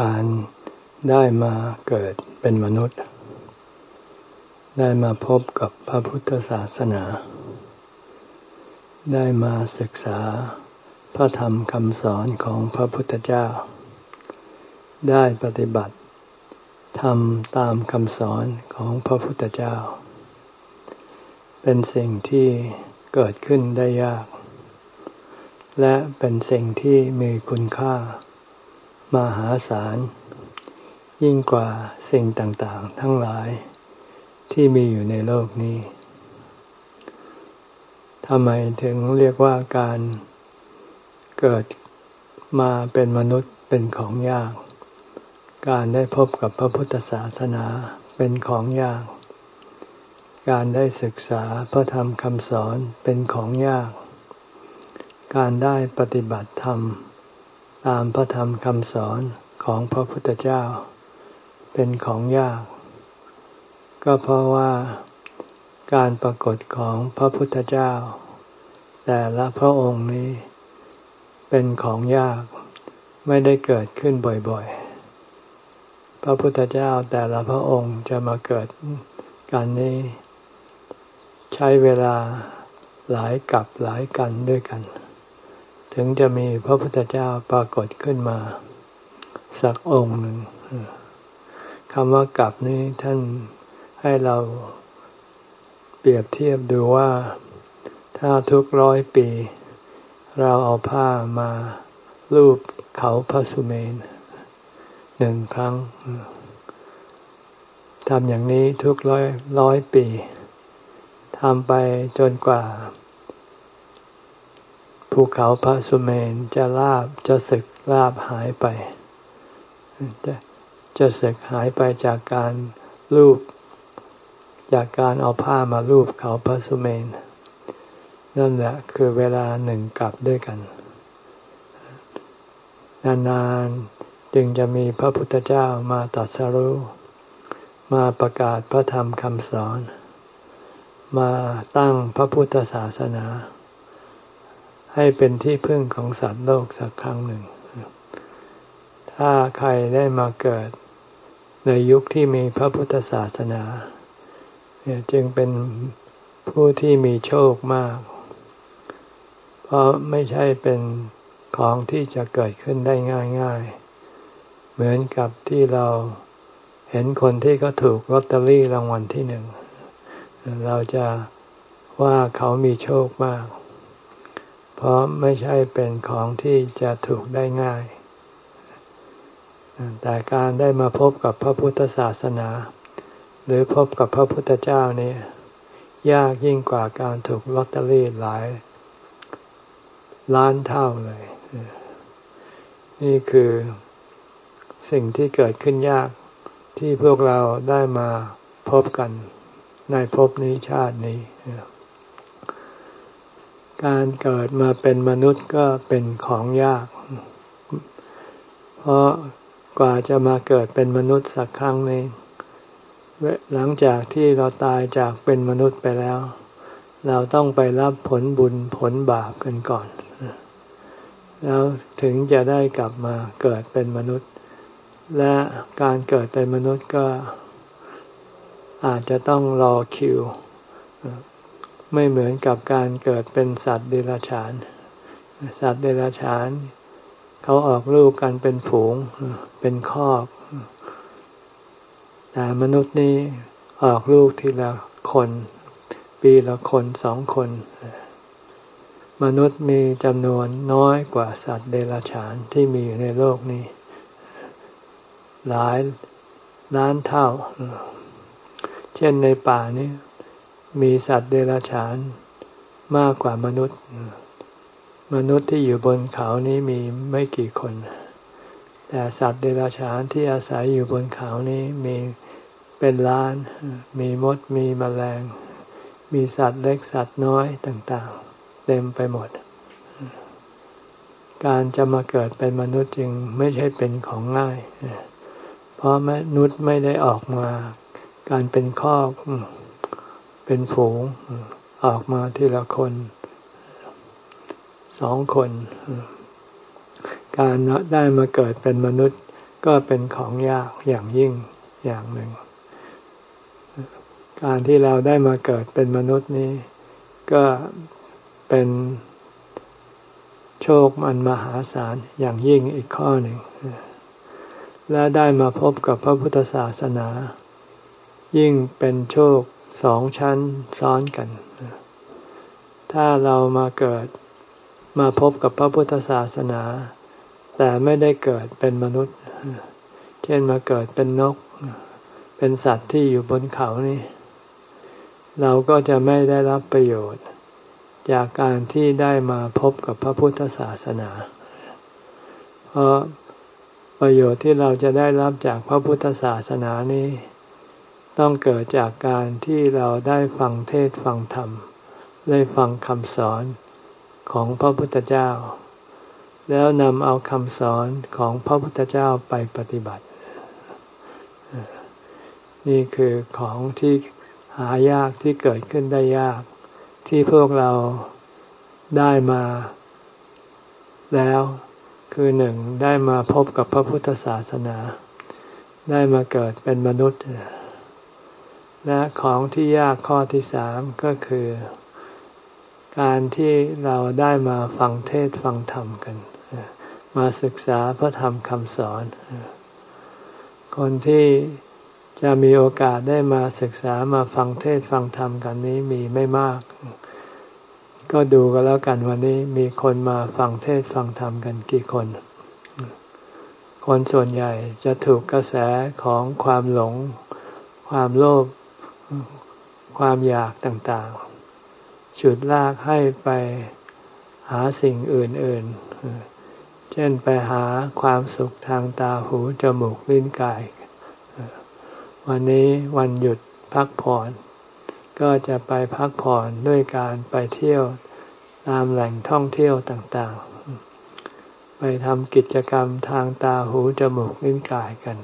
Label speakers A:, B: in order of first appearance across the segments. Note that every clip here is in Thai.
A: การได้มาเกิดเป็นมนุษย์ ได้มาพบกับพระพุทธศาสนา ได้มาศึกษาพระธรรมคำสอนของพระพุทธเจ้า ได้ปฏิบัติทำตามคำสอนของพระพุทธเจ้า เป็นสิ่งที่เกิดขึ้นได้ยาก และเป็นสิ่งที่มีคุณค่า มหาศาล ยิ่งกว่าสิ่งต่างๆ ทั้งหลายที่มีอยู่ในโลกนี้ทำไมถึงเรียกว่าการเกิดมาเป็นมนุษย์เป็นของยาก การได้พบกับพระพุทธศาสนาเป็นของยาก การได้ศึกษาพระธรรมคำสอนเป็นของยาก การได้ปฏิบัติธรรม ตามพระธรรมคำสอนของพระพุทธเจ้า เป็นของยาก ก็เพราะว่าการปรากฏของพระพุทธเจ้า แต่ละพระองค์นี้ เป็นของยากไม่ได้เกิดขึ้นบ่อยๆ พระพุทธเจ้าแต่ละพระองค์จะมาเกิดการนี้ ใช้เวลาหลายกับหลายกันด้วยกัน ถึงจะมีพระพุทธเจ้าปรากฏขึ้นมา สักองค์หนึ่งคำว่ากลับนี้ท่านให้เราเปรียบเทียบดูว่า ถ้าทุกร้อยปี เราเอาผ้ามารูปเขาพระสุเมนหนึ่งครั้งทำอย่างนี้ทุกร้อยร้อยปีทำไปจนกว่า ภูเขาพระสุเมนจะลาบจะสึกลาบหายไป จะจะสึกหายไปจากการรูป จากการเอาผ้ามารูปเขาพระสุเมน นั่นแหละคือเวลาหนึ่งกลับด้วยกัน นานๆจึงจะมีพระพุทธเจ้ามาตัดสรู้มาประกาศพระธรรมคำสอน มาตั้งพระพุทธศาสนา ให้เป็นที่พึ่งของสัตว์โลกสักครั้งหนึ่ง ถ้าใครได้มาเกิดในยุคที่มีพระพุทธศาสนา จึงเป็นผู้ที่มีโชคมาก เพราะไม่ใช่เป็นของที่จะเกิดขึ้นได้ง่ายๆ เหมือนกับที่เราเห็นคนที่เขาถูกลอตเตอรี่รางวัลที่หนึ่ง เราจะว่าเขามีโชคมาก เพราะไม่ใช่เป็นของที่จะถูกได้ง่าย แต่การได้มาพบกับพระพุทธศาสนา หรือพบกับพระพุทธเจ้านี่ยากยิ่งกว่าการถูกลอตเตอรี่หลาย ล้านเท่าเลย นี่คือสิ่งที่เกิดขึ้นยากที่พวกเราได้มาพบกันในภพนี้ชาตินี้ การเกิดมาเป็นมนุษย์ก็เป็นของยาก เพราะกว่าจะมาเกิดเป็นมนุษย์สักครั้งหนึ่งหลังจากที่เราตายจากเป็นมนุษย์ไปแล้ว เราต้องไปรับผลบุญผลบาปกันก่อน แล้วถึงจะได้กลับมาเกิดเป็นมนุษย์ และการเกิดเป็นมนุษย์ก็อาจจะต้องรอคิว ไม่เหมือนกับการเกิดเป็นสัตว์เดรัจฉาน สัตว์เดรัจฉาน เขาออกลูกกันเป็นฝูง เป็นคอกแต่มนุษย์นี่ออกลูกทีละคน ปีละคนสองคน มนุษย์มีจำนวนน้อยกว่าสัตว์เดรัจฉานที่มีอยู่ในโลกนี้ หลายล้านเท่า เช่นในป่านี้ มีสัตว์เดรัจฉานมากกว่ามนุษย์ มนุษย์ที่อยู่บนเขานี้มีไม่กี่คน แต่สัตว์เดรัจฉานที่อาศัยอยู่บนเขานี้มีเป็นล้าน มีมด มีมแมลง มีสัตว์เล็กสัตว์น้อยต่างๆ เต็มไปหมด การจะมาเกิดเป็นมนุษย์จึงไม่ใช่เป็นของง่าย เพราะมนุษย์ไม่ได้ออกมาการเป็นครอ เป็นฝูงออกมาทีละคนสองคน การได้มาเกิดเป็นมนุษย์ก็เป็นของยากอย่างยิ่งอย่างหนึ่ง การที่เราได้มาเกิดเป็นมนุษย์นี้ ก็เป็นโชคมันมหาศาลอย่างยิ่งอีกข้อหนึ่ง และได้มาพบกับพระพุทธศาสนา ยิ่งเป็นโชค สองชั้นซ้อนกัน ถ้าเรามาเกิดมาพบกับพระพุทธศาสนา แต่ไม่ได้เกิดเป็นมนุษย์ เช่นมาเกิดเป็นนก เป็นสัตว์ที่อยู่บนเขานี่ เราก็จะไม่ได้รับประโยชน์ จากการที่ได้มาพบกับพระพุทธศาสนา เพราะประโยชน์ที่เราจะได้รับจากพระพุทธศาสนานี้ ต้องเกิดจากการที่เราได้ฟังเทศฟังธรรม ได้ฟังคำสอนของพระพุทธเจ้า แล้วนำเอาคำสอนของพระพุทธเจ้าไปปฏิบัติ นี่คือของที่หายากที่เกิดขึ้นได้ยาก ที่พวกเราได้มา แล้วคือหนึ่งได้มาพบกับพระพุทธศาสนา ได้มาเกิดเป็นมนุษย์ และของที่ยากข้อที่สามก็คือ การที่เราได้มาฟังเทศฟังธรรมกัน มาศึกษาพระธรรมคำสอน คนที่จะมีโอกาสได้มาศึกษามาฟังเทศฟังธรรมกันนี้มีไม่มาก ก็ดูกันแล้วกันวันนี้มีคนมาฟังเทศฟังธรรมกันกี่คน คนส่วนใหญ่จะถูกกระแสของความหลง ความโลภ ความอยากต่างๆ ฉุดลากให้ไปหาสิ่งอื่นๆ เช่นไปหาความสุขทางตาหูจมูกลิ้นกาย วันนี้วันหยุดพักผ่อน ก็จะไปพักผ่อนด้วยการไปเที่ยวตามแหล่งท่องเที่ยวต่างๆ ไปทำกิจกรรมทางตาหูจมูกลิ้นกายกัน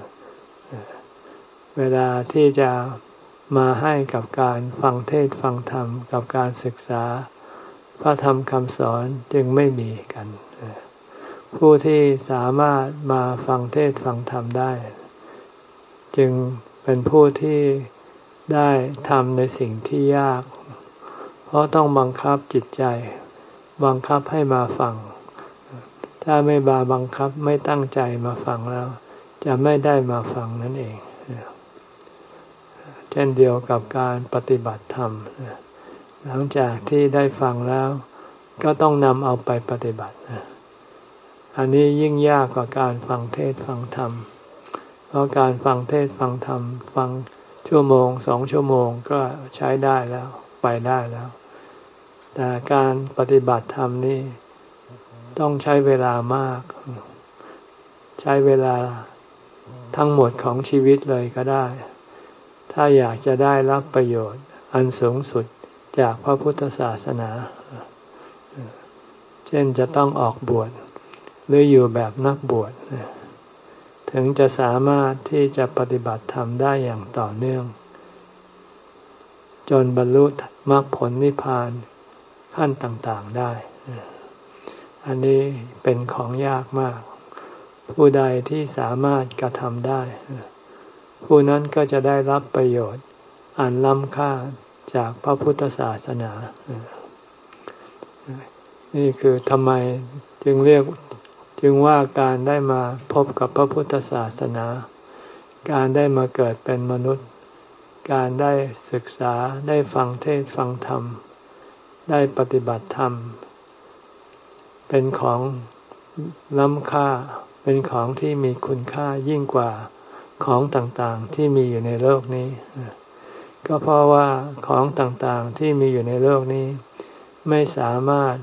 A: เวลาที่จะ มาให้กับการฟังเทศฟังธรรมกับการศึกษา พระธรรมคำสอนจึงไม่มีกัน ผู้ที่สามารถมาฟังเทศฟังธรรมได้ จึงเป็นผู้ที่ได้ทำในสิ่งที่ยาก เพราะต้องบังคับจิตใจ บังคับให้มาฟัง ถ้าไม่บาบังคับไม่ตั้งใจมาฟังแล้ว จะไม่ได้มาฟังนั่นเอง เช่นเดียวกับการปฏิบัติธรรม หลังจากที่ได้ฟังแล้ว ก็ต้องนำเอาไปปฏิบัติ อันนี้ยิ่งยากกว่าการฟังเทศฟังธรรม เพราะการฟังเทศฟังธรรม ฟังชั่วโมงสองชั่วโมงก็ใช้ได้แล้วไปได้แล้ว แต่การปฏิบัติธรรมนี่ต้องใช้เวลามาก ใช้เวลาทั้งหมดของชีวิตเลยก็ได้ ถ้าอยากจะได้รับประโยชน์ อันสูงสุดจากพระพุทธศาสนา เช่นจะต้องออกบวชหรืออยู่แบบนักบวชถึงจะสามารถที่จะปฏิบัติธรรมได้อย่างต่อเนื่อง จนบรรลุมรรคผลนิพพานขั้นต่างๆได้ อันนี้เป็นของยากมาก ผู้ใดที่สามารถกระทำได้ ผู้นั้นก็จะได้รับประโยชน์ อันล้ำค่าจากพระพุทธศาสนา นี่คือทำไมจึงเรียกจึงว่าการได้มาพบกับพระพุทธศาสนา การได้มาเกิดเป็นมนุษย์ การได้ศึกษาได้ฟังเทศฟังธรรม ได้ปฏิบัติธรรม เป็นของล้ำค่าเป็นของที่มีคุณค่ายิ่งกว่า ของต่างๆที่มีอยู่ในโลกนี้ ก็เพราะว่าของต่างๆที่มีอยู่ในโลกนี้ ไม่สามารถ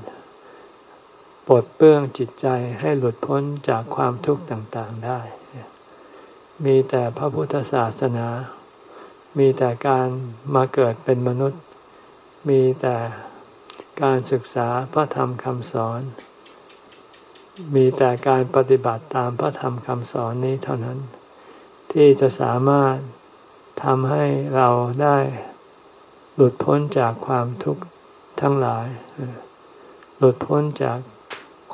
A: ปลดเปื้องจิตใจให้หลุดพ้นจากความทุกข์ต่างๆได้ มีแต่พระพุทธศาสนา มีแต่การมาเกิดเป็นมนุษย์ มีแต่การศึกษาพระธรรมคำสอน มีแต่การปฏิบัติตามพระธรรมคำสอนนี้เท่านั้น ที่จะสามารถทำให้เราได้หลุดพ้นจากความทุกข์ทั้งหลาย หลุดพ้นจาก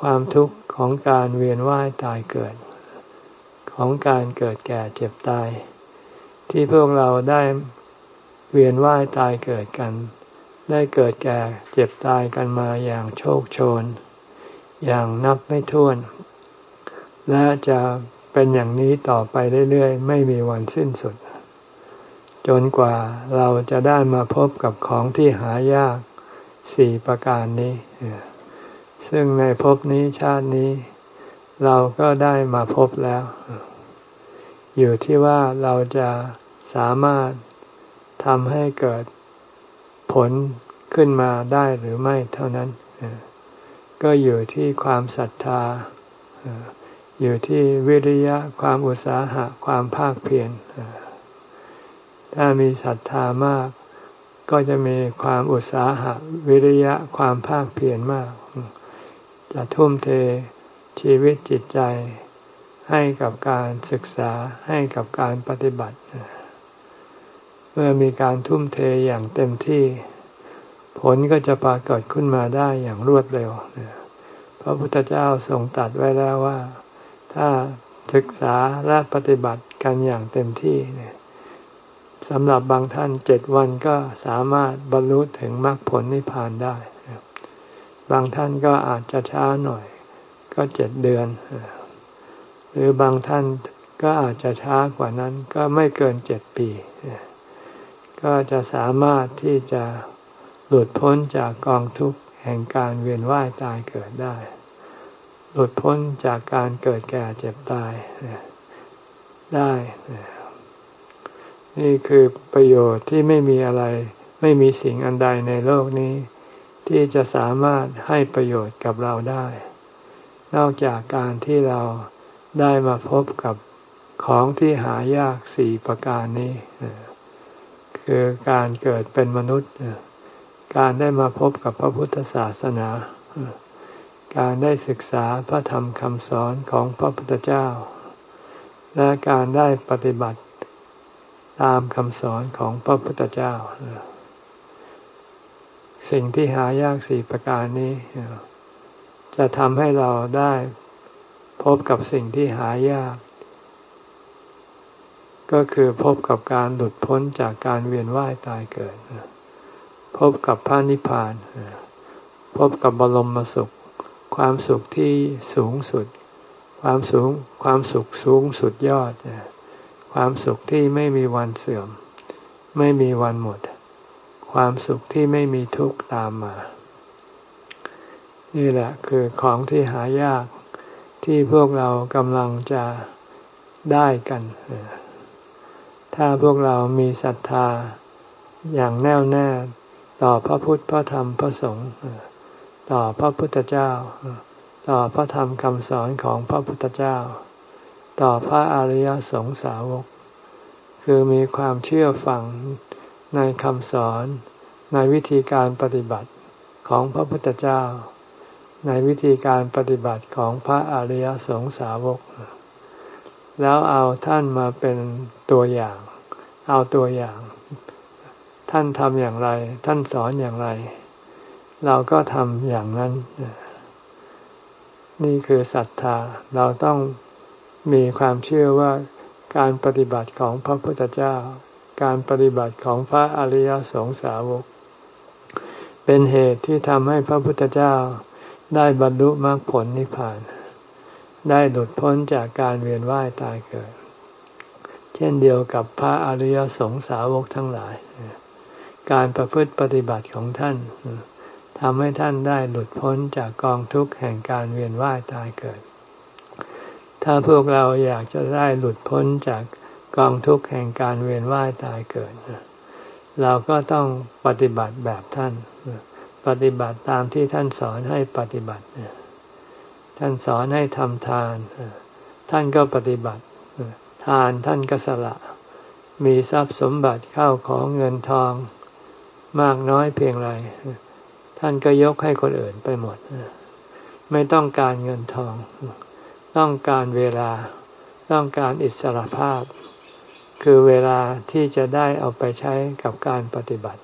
A: ความทุกข์ของการเวียนว่ายตายเกิด ของการเกิดแก่เจ็บตาย ที่พวกเราได้เวียนว่ายตายเกิดกัน ได้เกิดแก่เจ็บตายกันมาอย่างโชคโชน อย่างนับไม่ถ้วน และจะ เป็นอย่างนี้ต่อไปเรื่อยๆ ไม่มีวันสิ้นสุด จนกว่าเราจะได้มาพบกับของที่หายากสี่ประการนี้ ซึ่งในภพนี้ชาตินี้ เราก็ได้มาพบแล้ว อยู่ที่ว่าเราจะสามารถทำให้เกิดผลขึ้นมาได้หรือไม่เท่านั้น ก็อยู่ที่ความศรัทธา อยู่ที่วิริยะความอุตสาหะความภาคเพียรถ้ามีศรัทธามาก ก็จะมีความอุตสาหะวิริยะความภาคเพียรมาก จะทุ่มเทชีวิตจิตใจให้กับการศึกษาให้กับการปฏิบัติ เมื่อมีการทุ่มเทอย่างเต็มที่ ผลก็จะปรากฏขึ้นมาได้อย่างรวดเร็วพระพุทธเจ้าทรงตัดไว้แล้วว่า ถ้าศึกษาและปฏิบัติกันอย่างเต็มที่เนี่ยสำหรับบางท่านเจ็ดวันก็สามารถบรรลุถึงมรรคผลนิพพานได้ บางท่านก็อาจจะช้าหน่อย ก็เจ็ดเดือน หรือบางท่านก็อาจจะช้ากว่านั้นก็ไม่เกินเจ็ดปี ก็จะสามารถที่จะหลุดพ้นจากกองทุกข์แห่งการเวียนว่ายตายเกิดได้ หลุดพ้นจากการเกิดแก่เจ็บตายได้ นี่คือประโยชน์ที่ไม่มีอะไร ไม่มีสิ่งอันใดในโลกนี้ ที่จะสามารถให้ประโยชน์กับเราได้ นอกจากการที่เราได้มาพบกับของที่หายากสี่ประการนี้ คือการเกิดเป็นมนุษย์ การได้มาพบกับพระพุทธศาสนา การได้ศึกษาพระธรรมคำสอนของพระพุทธเจ้า และการได้ปฏิบัติตามคำสอนของพระพุทธเจ้า สิ่งที่หายากสี่ประการนี้ จะทำให้เราได้พบกับสิ่งที่หายาก ก็คือพบกับการหลุดพ้นจากการเวียนว่ายตายเกิด พบกับพระนิพพาน พบกับบรมสุข ความสุขที่สูงสุด ความสูงความสุขสูงสุดยอด ความสุขที่ไม่มีวันเสื่อม ไม่มีวันหมด ความสุขที่ไม่มีทุกข์ตามมา นี่แหละคือของที่หายากที่พวกเรากำลังจะได้กัน ถ้าพวกเรามีศรัทธาอย่างแน่วแน่ต่อพระพุทธพระธรรมพระสงฆ์ ต่อพระพุทธเจ้า ต่อพระธรรมคำสอนของพระพุทธเจ้า ต่อพระอริยสงสาวก คือมีความเชื่อฟังในคำสอนในวิธีการปฏิบัติของพระพุทธเจ้า ในวิธีการปฏิบัติของพระอริยสงสาวก แล้วเอาท่านมาเป็นตัวอย่าง เอาตัวอย่าง ท่านทำอย่างไร ท่านสอนอย่างไร เราก็ทำอย่างนั้น นี่คือศรัทธา เราต้องมีความเชื่อว่าการปฏิบัติของพระพุทธเจ้า การปฏิบัติของพระอริยสงสาวก เป็นเหตุที่ทำให้พระพุทธเจ้าได้บรรลุมรรคผลนิพพาน ได้หลุดพ้นจากการเวียนว่ายตายเกิด เช่นเดียวกับพระอริยสงสาวกทั้งหลาย การประพฤติปฏิบัติของท่าน ทำให้ท่านได้หลุดพ้นจากกองทุกข์แห่งการเวียนว่ายตายเกิด ถ้าพวกเราอยากจะได้หลุดพ้นจากกองทุกข์แห่งการเวียนว่ายตายเกิด เราก็ต้องปฏิบัติแบบท่าน ปฏิบัติตามที่ท่านสอนให้ปฏิบัติ ท่านสอนให้ทำทาน ท่านก็ปฏิบัติ ทานท่านก็สละ มีทรัพย์สมบัติเข้าของเงินทอง มากน้อยเพียงไร ท่านก็ยกให้คนอื่นไปหมด ไม่ต้องการเงินทอง ต้องการเวลา ต้องการอิสรภาพ คือเวลาที่จะได้เอาไปใช้กับการปฏิบัติ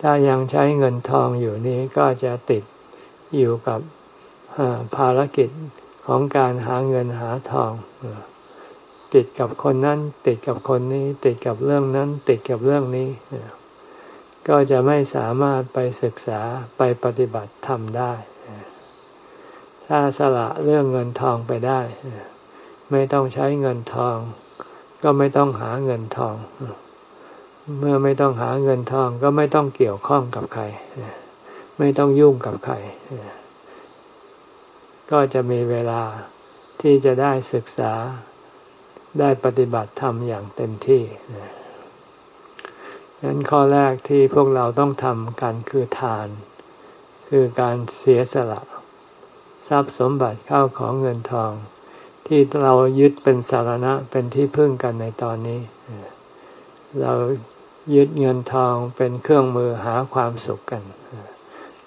A: ถ้ายังใช้เงินทองอยู่นี้ก็จะติดอยู่กับภารกิจของการหาเงินหาทอง ติดกับคนนั้น ติดกับคนนี้ ติดกับเรื่องนั้น ติดกับเรื่องนี้ ก็จะไม่สามารถไปศึกษาไปปฏิบัติธรรมได้ ถ้าสละเรื่องเงินทองไปได้ ไม่ต้องใช้เงินทอง ก็ไม่ต้องหาเงินทอง เมื่อไม่ต้องหาเงินทองก็ไม่ต้องเกี่ยวข้องกับใคร ไม่ต้องยุ่งกับใคร ก็จะมีเวลาที่จะได้ศึกษาได้ปฏิบัติธรรมอย่างเต็มที่ นข้อแรกที่พวกเราต้องทำกันคือทาน คือการเสียสละ ทรัพย์สมบัติเข้าของเงินทอง ที่เรายึดเป็นสารณะเป็นที่พึ่งกันในตอนนี้ เรายึดเงินทองเป็นเครื่องมือหาความสุขกัน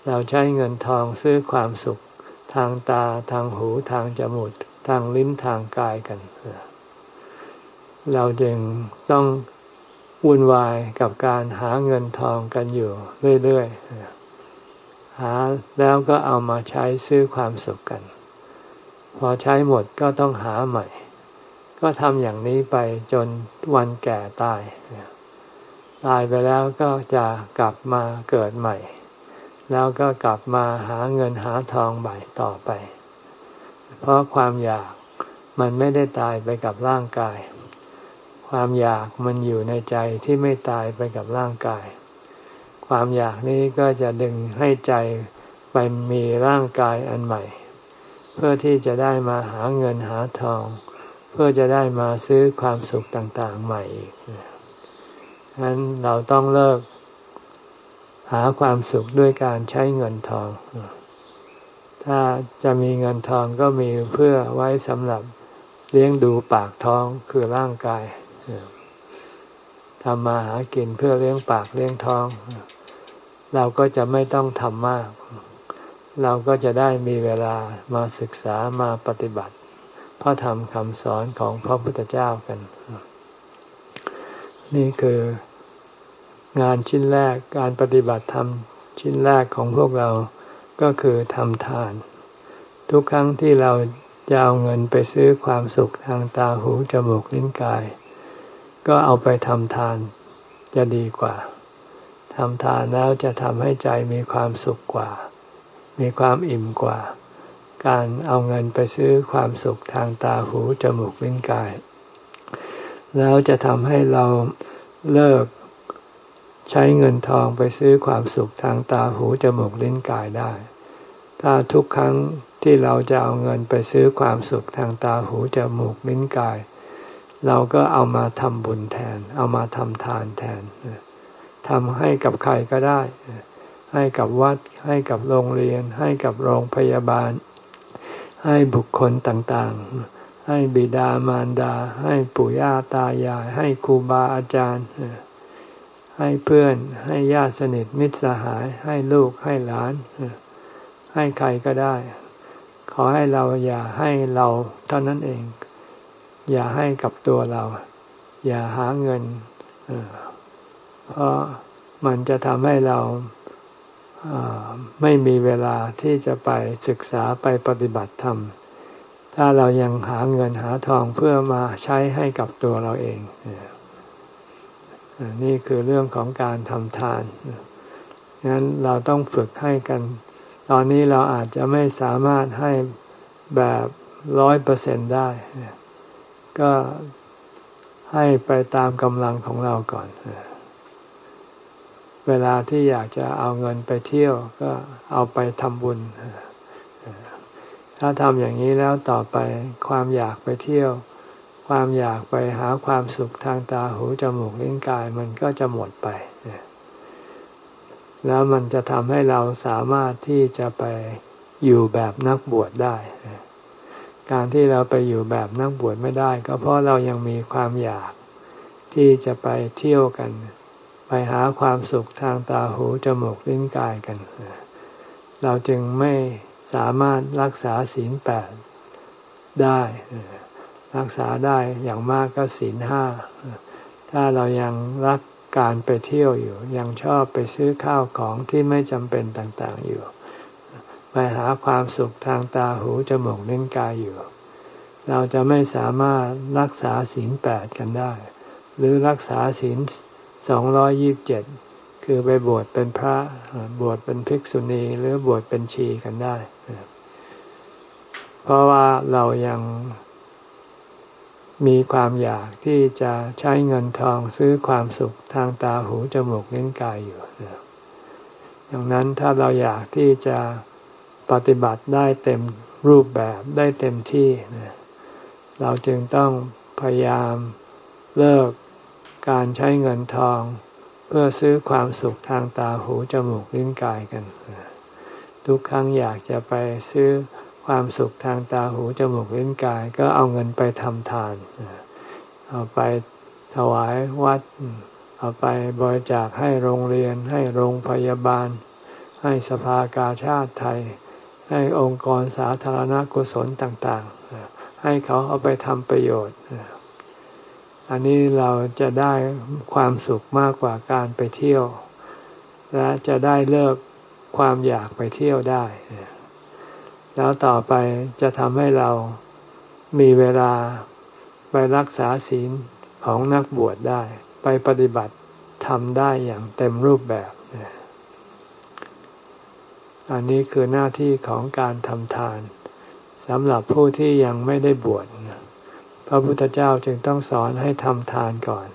A: เราใช้เงินทองซื้อความสุขทางตาทางหูทางจมูกทางลิ้นทางกายกัน เราจึงต้อง วุ่นวายกับการหาเงินทองกันอยู่เรื่อยๆ หาแล้วก็เอามาใช้ซื้อความสุขกัน พอใช้หมดก็ต้องหาใหม่ ก็ทำอย่างนี้ไปจนวันแก่ตาย ตายไปแล้วก็จะกลับมาเกิดใหม่ แล้วก็กลับมาหาเงินหาทองใหม่ต่อไป เพราะความอยากมันไม่ได้ตายไปกับร่างกาย ความอยากมันอยู่ในใจที่ไม่ตายไปกับร่างกาย ความอยากนี้ก็จะดึงให้ใจไปมีร่างกายอันใหม่ เพื่อที่จะได้มาหาเงินหาทอง เพื่อจะได้มาซื้อความสุขต่างๆใหม่อีกฉะนั้นเราต้องเลิกหาความสุขด้วยการใช้เงินทอง ถ้าจะมีเงินทองก็มีเพื่อไว้สำหรับเลี้ยงดูปากท้องคือร่างกาย ทำมาหากินเพื่อเลี้ยงปากเลี้ยงท้อง เราก็จะไม่ต้องทำมาก เราก็จะได้มีเวลามาศึกษามาปฏิบัติ พระธรรมคำสอนของพระพุทธเจ้ากัน นี่คืองานชิ้นแรกการปฏิบัติธรรมชิ้นแรกของพวกเราก็คือทำทาน ทุกครั้งที่เราจะเอาเงินไปซื้อความสุขทางตาหูจมูกลิ้นกาย ก็เอาไปทำทานจะดีกว่าทำทานแล้วจะทำให้ใจมีความสุขกว่า มีความอิ่มกว่า การเอาเงินไปซื้อความสุขทางตาหูจมูกลิ้นกาย แล้วจะทำให้เราเลิกใช้เงินทองไปซื้อความสุขทางตาหูจมูกลิ้นกายได้ ถ้าทุกครั้งที่เราจะเอาเงินไปซื้อความสุขทางตาหูจมูกลิ้นกาย เราก็เอามาทำบุญแทน เอามาทำทานแทนทำให้กับใครก็ได้ ให้กับวัด ให้กับโรงเรียน ให้กับโรงพยาบาล ให้บุคคลต่างๆ ให้บิดามารดา ให้ปู่ย่าตายาย ให้ครูบาอาจารย์ ให้เพื่อน ให้ญาติสนิทมิตรสหาย ให้ลูก ให้หลาน ให้ใครก็ได้ ขอให้เราอย่าให้เราเท่านั้นเอง อย่าให้กับตัวเรา อย่าหาเงินเพราะมันจะทำให้เราไม่มีเวลาที่จะไปศึกษาไปปฏิบัติธรรม ถ้าเรายังหาเงินหาทองเพื่อมาใช้ให้กับตัวเราเอง นี่คือเรื่องของการทำทานงั้นเราต้องฝึกให้กัน ตอนนี้เราอาจจะไม่สามารถให้แบบร้อยเปอร์เซ็นได้ ก็ให้ไปตามกำลังของเราก่อน เวลาที่อยากจะเอาเงินไปเที่ยวก็เอาไปทำบุญ ถ้าทำอย่างนี้แล้วต่อไปความอยากไปเที่ยว ความอยากไปหาความสุขทางตาหูจมูกลิ้นกายมันก็จะหมดไป แล้วมันจะทำให้เราสามารถที่จะไปอยู่แบบนักบวชได้ การที่เราไปอยู่แบบนักบวชไม่ได้ ก็เพราะเรายังมีความอยากที่จะไปเที่ยวกัน ไปหาความสุขทางตาหูจมูกลิ้นกายกัน เราจึงไม่สามารถรักษาศีลแปดได้ รักษาได้อย่างมากก็ศีลห้า ถ้าเรายังรักการไปเที่ยวอยู่ ยังชอบไปซื้อข้าวของที่ไม่จำเป็นต่างๆอยู่ ไปหาความสุขทางตาหูจมูกลิ้นกายอยู่ เราจะไม่สามารถรักษาศีลแปดกันได้ หรือรักษาศีลสองร้อยยิบเจ็ดคือไปบวชเป็นพระบวชเป็นภิกษุณี หรือบวชเป็นชีกันได้ เพราะว่าเรายังมีความอยากที่จะใช้เงินทองซื้อความสุขทางตาหูจมูกลิ้นกายอยู่ดังนั้นถ้าเราอยากที่จะ ปฏิบัติได้เต็มรูปแบบได้เต็มที่เราจึงต้องพยายามเลิกการใช้เงินทอง เพื่อซื้อความสุขทางตาหูจมูกลิ้นกายกัน ทุกครั้งอยากจะไปซื้อความสุขทางตาหูจมูกลิ้นกาย ก็เอาเงินไปทำทาน เอาไปถวายวัด เอาไปบริจาคให้โรงเรียนให้โรงพยาบาล ให้สภากาชาติไทย ให้องค์กรสาธารณกุศลต่างๆ ให้เขาเอาไปทำประโยชน์ อันนี้เราจะได้ความสุขมากกว่าการไปเที่ยว และจะได้เลิกความอยากไปเที่ยวได้ แล้วต่อไปจะทำให้เรามีเวลาไปรักษาศีลของนักบวชได้ ไปปฏิบัติทำได้อย่างเต็มรูปแบบ อันนี้คือหน้าที่ของการทำทานสำหรับผู้ที่ยังไม่ได้บวชพระพุทธเจ้าจึงต้องสอนให้ทำทานก่อน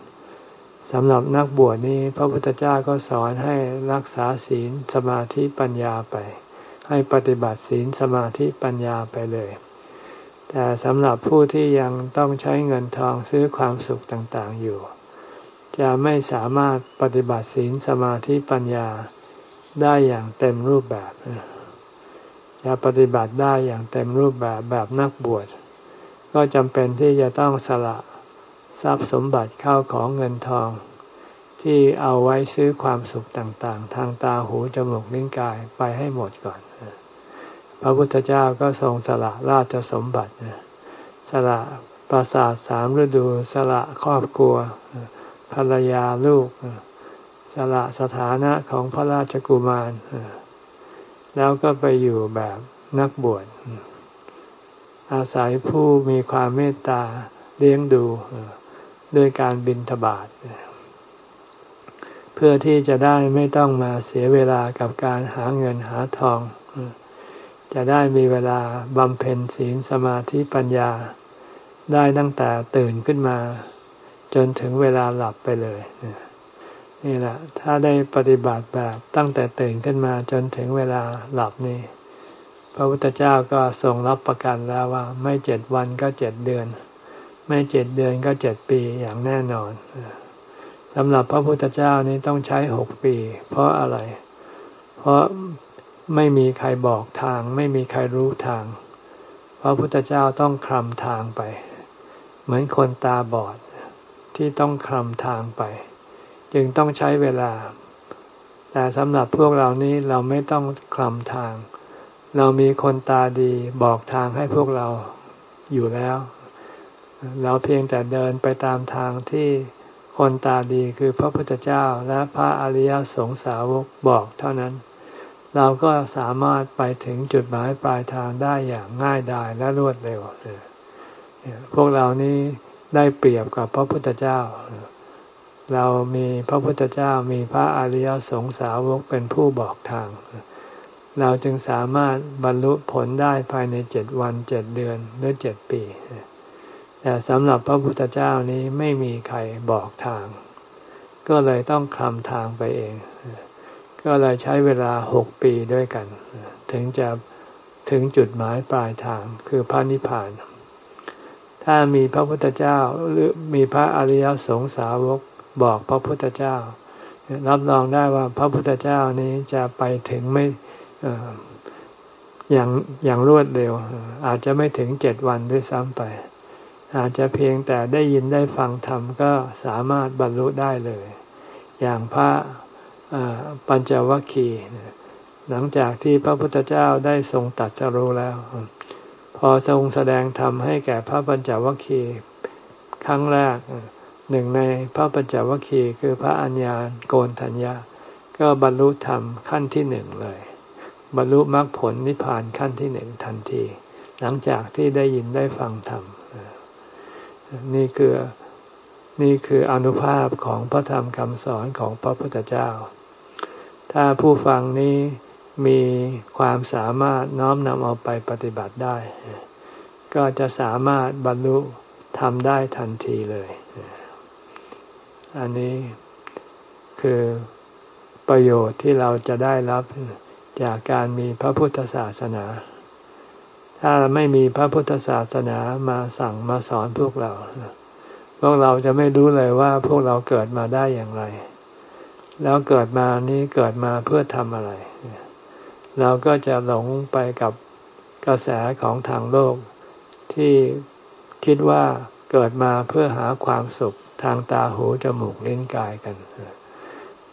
A: สำหรับนักบวชนี้ พระพุทธเจ้าก็สอนให้รักษาศีลสมาธิปัญญาไป ให้ปฏิบัติศีลสมาธิปัญญาไปเลย แต่สำหรับผู้ที่ยังต้องใช้เงินทองซื้อความสุขต่างๆอยู่ จะไม่สามารถปฏิบัติศีลสมาธิปัญญา ได้อย่างเต็มรูปแบบจะปฏิบัติได้อย่างเต็มรูปแบบแบบนักบวช ก็จำเป็นที่จะต้องสละทรัพย์สมบัติเข้าของเงินทอง ที่เอาไว้ซื้อความสุขต่างๆ ทางตาหูจมูกลิ้นกายไปให้หมดก่อน พระพุทธเจ้าก็ทรงสละราชสมบัติสละปราสาทสามฤดูสละครอบครัว ภรรยาลูก สละสถานะของพระราชกุมาร แล้วก็ไปอยู่แบบนักบวช อาศัยผู้มีความเมตตาเลี้ยงดูด้วยการบินทบาทเพื่อที่จะได้ไม่ต้องมาเสียเวลากับการหาเงินหาทอง จะได้มีเวลาบำเพ็ญศีลสมาธิปัญญา ได้ตั้งแต่ตื่นขึ้นมา จนถึงเวลาหลับไปเลย นี่แหละ ถ้าได้ปฏิบัติแบบตั้งแต่ตื่นขึ้นมาจนถึงเวลาหลับนี่พระพุทธเจ้าก็ทรงรับประกันแล้วว่า ไม่เจ็ดวันก็เจ็ดเดือน ไม่เจ็ดเดือนก็เจ็ดปีอย่างแน่นอนสำหรับพระพุทธเจ้านี้ต้องใช้หกปี เพราะอะไร เพราะไม่มีใครบอกทาง ไม่มีใครรู้ทาง พระพุทธเจ้าต้องคลำทางไป เหมือนคนตาบอดที่ต้องคลำทางไป จึงต้องใช้เวลา แต่สำหรับพวกเรานี้เราไม่ต้องคลำทาง เรามีคนตาดีบอกทางให้พวกเราอยู่แล้ว เราเพียงแต่เดินไปตามทางที่คนตาดีคือพระพุทธเจ้าและพระอริยสงสาวกบอกเท่านั้น เราก็สามารถไปถึงจุดหมายปลายทางได้อย่างง่ายดายและรวดเร็วพวกเรานี้ได้เปรียบกับพระพุทธเจ้า เรามีพระพุทธเจ้ามีพระอริยสงสาวกเป็นผู้บอกทาง เราจึงสามารถบรรลุผลได้ภายในเจ็ดวันเจ็ดเดือนหรือเจ็ดปี แต่สำหรับพระพุทธเจ้านี้ไม่มีใครบอกทาง ก็เลยต้องคลำทางไปเอง ก็เลยใช้เวลาหกปีด้วยกัน ถึงจะถึงจุดหมายปลายทางคือพระนิพพาน ถ้ามีพระพุทธเจ้าหรือมีพระอริยสงสาวก บอกพระพุทธเจ้า รับรองได้ว่าพระพุทธเจ้านี้จะไปถึงไม่อย่างอย่างรวดเร็ว อาจจะไม่ถึงเจ็ดวันด้วยซ้ำไป อาจจะเพียงแต่ได้ยินได้ฟังธรรมก็สามารถบรรลุได้เลย อย่างพระปัญจวัคคีย์หลังจากที่พระพุทธเจ้าได้ทรงตัดสรู้แล้ว พอทรงแสดงธรรมให้แก่พระปัญจวัคคีย์ครั้งแรก หนึ่งในพระปัญจวัคคีย์คือพระอัญญาโกนทัญญาก็บรรลุธรรมขั้นที่หนึ่งเลย บรรลุมรรคผลนิพพานขั้นที่หนึ่งทันที หลังจากที่ได้ยินได้ฟังธรรมนี่คือนี่คืออนุภาพของพระธรรมคำสอนของพระพุทธเจ้า ถ้าผู้ฟังนี้มีความสามารถน้อมนำเอาไปปฏิบัติได้ ก็จะสามารถบรรลุทำได้ทันทีเลย อันนี้คือประโยชน์ที่เราจะได้รับจากการมีพระพุทธศาสนา ถ้าไม่มีพระพุทธศาสนามาสั่งมาสอนพวกเรา พวกเราจะไม่รู้เลยว่าพวกเราเกิดมาได้อย่างไร แล้วเกิดมานี้เกิดมาเพื่อทำอะไร เราก็จะหลงไปกับกระแสของทางโลกที่คิดว่า เกิดมาเพื่อหาความสุขทางตาหูจมูกลิ้นกายกัน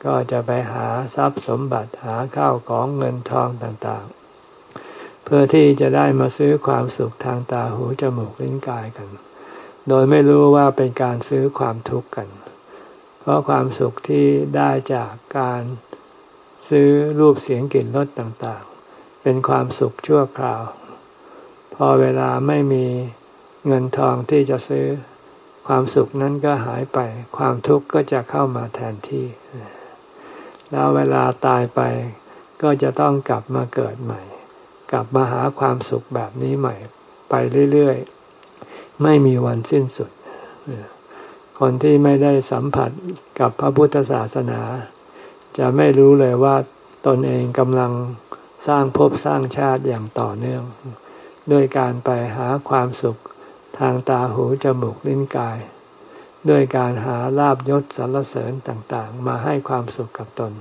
A: ก็จะไปหาทรัพย์สมบัติหาข้าวของเงินทองต่างๆ เพื่อที่จะได้มาซื้อความสุขทางตาหูจมูกลิ้นกายกัน โดยไม่รู้ว่าเป็นการซื้อความทุกข์กัน เพราะความสุขที่ได้จากการซื้อรูปเสียงกลิ่นรสต่างๆ เป็นความสุขชั่วคราว พอเวลาไม่มี เงินทองที่จะซื้อความสุขนั้นก็หายไป ความทุกข์ก็จะเข้ามาแทนที่ แล้วเวลาตายไป ก็จะต้องกลับมาเกิดใหม่ กลับมาหาความสุขแบบนี้ใหม่ ไปเรื่อยๆ ไม่มีวันสิ้นสุด คนที่ไม่ได้สัมผัสกับพระพุทธศาสนา จะไม่รู้เลยว่าตนเองกำลังสร้างภพสร้างชาติอย่างต่อเนื่อง ด้วยการไปหาความสุข ทางตาหูจมูกลิ้นกาย ด้วยการหาลาบยศสรรเสริญต่างๆ มาให้ความสุขกับตน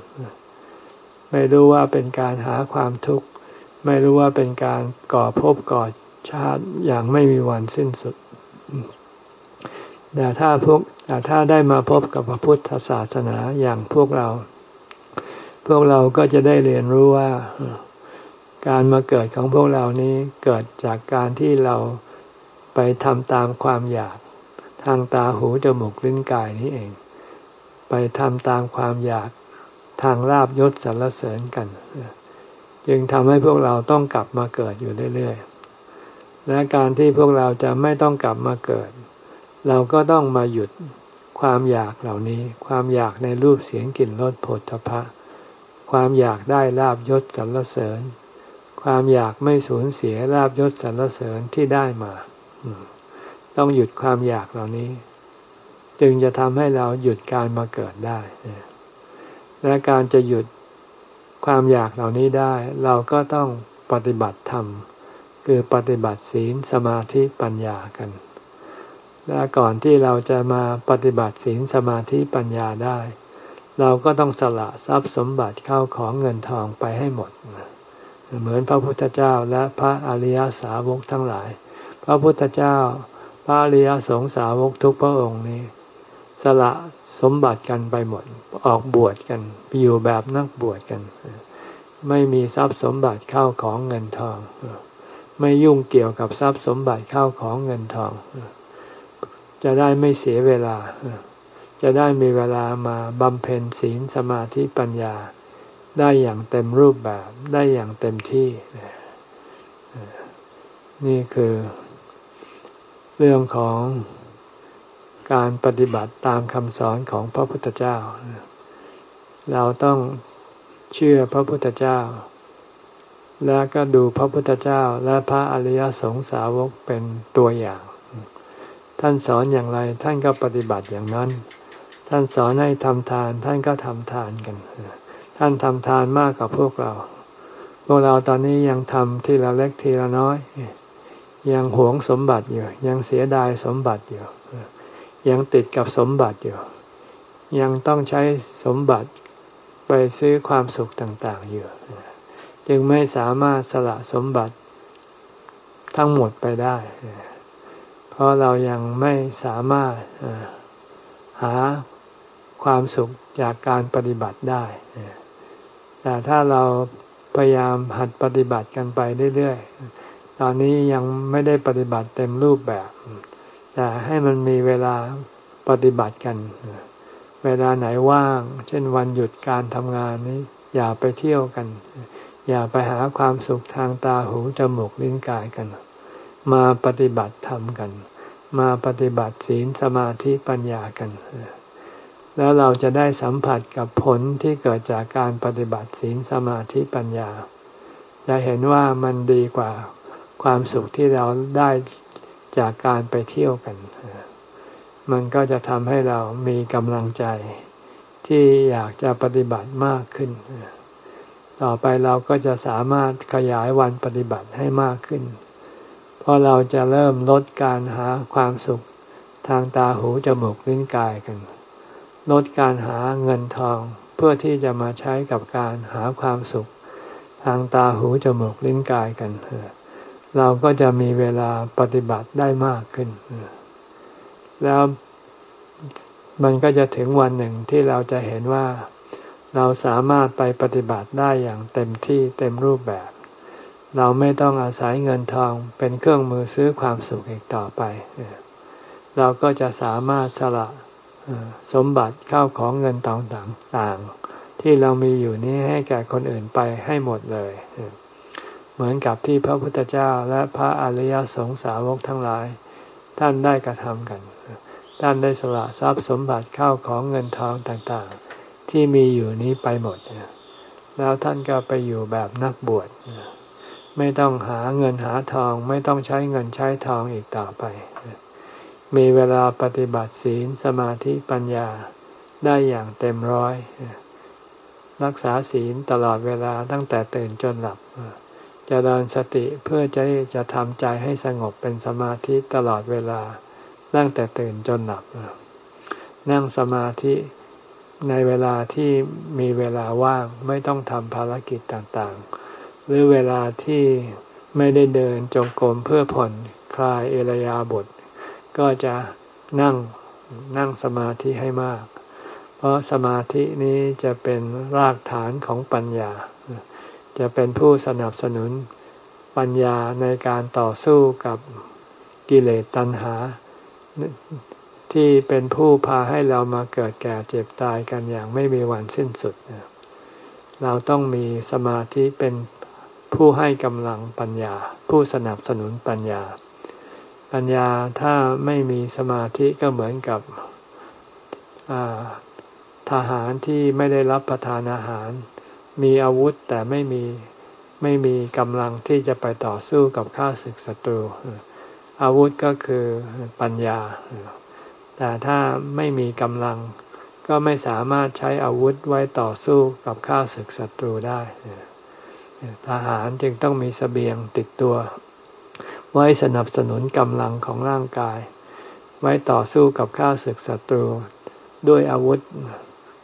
A: ไม่รู้ว่าเป็นการหาความทุกข์ ไม่รู้ว่าเป็นการก่อภพก่อชาติอย่างไม่มีวันสิ้นสุดแต่ถ้าพวกแต่ถ้าได้มาพบกับพระพุทธศาสนาอย่างพวกเรา พวกเราก็จะได้เรียนรู้ว่า การมาเกิดของพวกเรานี้เกิดจากการที่เรา ทำตามความอยาก ทางตาหูจมูกลิ้นกายนี้เอง ไปทำตามความอยากทางลาบยศสรรเสริญกัน จึงทำให้พวกเราต้องกลับมาเกิดอยู่เรื่อยๆ และการที่พวกเราจะไม่ต้องกลับมาเกิด เราก็ต้องมาหยุดความอยากเหล่านี้ ความอยากในรูปเสียงกลิ่นรสผลทพะความอยากได้ลาบยศสรรเสริญ ความอยากไม่สูญเสียลาบยศสรรเสริญที่ได้มา ต้องหยุดความอยากเหล่านี้ จึงจะทำให้เราหยุดการมาเกิดได้ และการจะหยุดความอยากเหล่านี้ได้ เราก็ต้องปฏิบัติธรรม คือปฏิบัติศีลสมาธิปัญญากัน และก่อนที่เราจะมาปฏิบัติศีลสมาธิปัญญาได้ เราก็ต้องสละทรัพย์สมบัติเข้าของเงินทองไปให้หมด เหมือนพระพุทธเจ้าและพระอริยสาวกทั้งหลาย พระพุทธเจ้า พระริยสงสาวกทุกพระองค์นี้ สละสมบัติกันไปหมด ออกบวชกันไปอยู่แบบนักบวชกัน ไม่มีทรัพย์สมบัติเข้าของเงินทอง ไม่ยุ่งเกี่ยวกับทรัพย์สมบัติเข้าของเงินทอง จะได้ไม่เสียเวลา จะได้มีเวลามาบำเพ็ญศีลสมาธิปัญญาได้อย่างเต็มรูปแบบได้อย่างเต็มที่ นี่คือ เรื่องของการปฏิบัติตามคำสอนของพระพุทธเจ้า เราต้องเชื่อพระพุทธเจ้า แล้วก็ดูพระพุทธเจ้าและพระอริยสงสาวกเป็นตัวอย่าง ท่านสอนอย่างไรท่านก็ปฏิบัติอย่างนั้น ท่านสอนให้ทำทานท่านก็ทำทานกัน ท่านทำทานมากกว่าพวกเรา พวกเราตอนนี้ยังทำทีละเล็กทีละน้อย ยังหวงสมบัติอยู่ ยังเสียดายสมบัติอยู่ ยังติดกับสมบัติอยู่ ยังต้องใช้สมบัติไปซื้อความสุขต่างๆอยู่ จึงไม่สามารถสละสมบัติทั้งหมดไปได้ เพราะเรายังไม่สามารถหาความสุขจากการปฏิบัติได้ แต่ถ้าเราพยายามหัดปฏิบัติกันไปเรื่อย ตอนนี้ยังไม่ได้ปฏิบัติเต็มรูปแบบ แต่ให้มันมีเวลาปฏิบัติกัน เวลาไหนว่าง เช่นวันหยุดการทำงานนี้ อย่าไปเที่ยวกัน อย่าไปหาความสุขทางตาหูจมูกลิ้นกายกัน มาปฏิบัติธรรมกัน มาปฏิบัติศีลสมาธิปัญญากัน แล้วเราจะได้สัมผัสกับผลที่เกิดจากการปฏิบัติศีลสมาธิปัญญาจะเห็นว่ามันดีกว่า ความสุขที่เราได้จากการไปเที่ยวกัน มันก็จะทำให้เรามีกำลังใจที่อยากจะปฏิบัติมากขึ้น ต่อไปเราก็จะสามารถขยายวันปฏิบัติให้มากขึ้น เพราะเราจะเริ่มลดการหาความสุขทางตาหูจมูกลิ้นกายกัน ลดการหาเงินทองเพื่อที่จะมาใช้กับการหาความสุข ทางตาหูจมูกลิ้นกายกันเเราก็จะมีเวลาปฏิบัติได้มากขึ้น แล้วมันก็จะถึงวันหนึ่งที่เราจะเห็นว่าเราสามารถไปปฏิบัติได้อย่างเต็มที่เต็มรูปแบบ เราไม่ต้องอาศัยเงินทองเป็นเครื่องมือซื้อความสุขอีกต่อไป เราก็จะสามารถสละสมบัติเข้าของเงินต่างๆที่เรามีอยู่นี้ให้แก่คนอื่นไปให้หมดเลย เหมือนกับที่พระพุทธเจ้าและพระอริยสงสาวกทั้งหลาย ท่านได้กระทำกัน ท่านได้สละทรัพย์สมบัติเข้าของเงินทองต่างๆ ที่มีอยู่นี้ไปหมด แล้วท่านก็ไปอยู่แบบนักบวชไม่ต้องหาเงินหาทองไม่ต้องใช้เงินใช้ทองอีกต่อไป มีเวลาปฏิบัติศีลสมาธิปัญญาได้อย่างเต็มร้อย รักษาศีลตลอดเวลาตั้งแต่ตื่นจนหลับ เจริญสติเพื่อจะจะทำใจให้สงบเป็นสมาธิตลอดเวลานั่งแต่ตื่นจนหลับ นั่งสมาธิในเวลาที่มีเวลาว่างไม่ต้องทำภารกิจต่างๆ หรือเวลาที่ไม่ได้เดินจงกรมเพื่อผ่อนคลายเอรยาบท ก็จะนั่งนั่งสมาธิให้มาก เพราะสมาธินี้จะเป็นรากฐานของปัญญา จะเป็นผู้สนับสนุนปัญญาในการต่อสู้กับกิเลสตัณหา ที่เป็นผู้พาให้เรามาเกิดแก่เจ็บตายกันอย่างไม่มีวันสิ้นสุด เราต้องมีสมาธิเป็นผู้ให้กำลังปัญญา ผู้สนับสนุนปัญญา ปัญญาถ้าไม่มีสมาธิก็เหมือนกับทหารที่ไม่ได้รับประทานอาหาร มีอาวุธแต่ไม่มีไม่มีกำลังที่จะไปต่อสู้กับข้าศึกศัตรู อาวุธก็คือปัญญา แต่ถ้าไม่มีกำลัง ก็ไม่สามารถใช้อาวุธไว้ต่อสู้กับข้าศึกศัตรูได้ทหารจึงต้องมีสเสบียงติดตัว ไว้สนับสนุนกำลังของร่างกาย ไว้ต่อสู้กับข้าศึกศัตรู ด้วยอาวุธ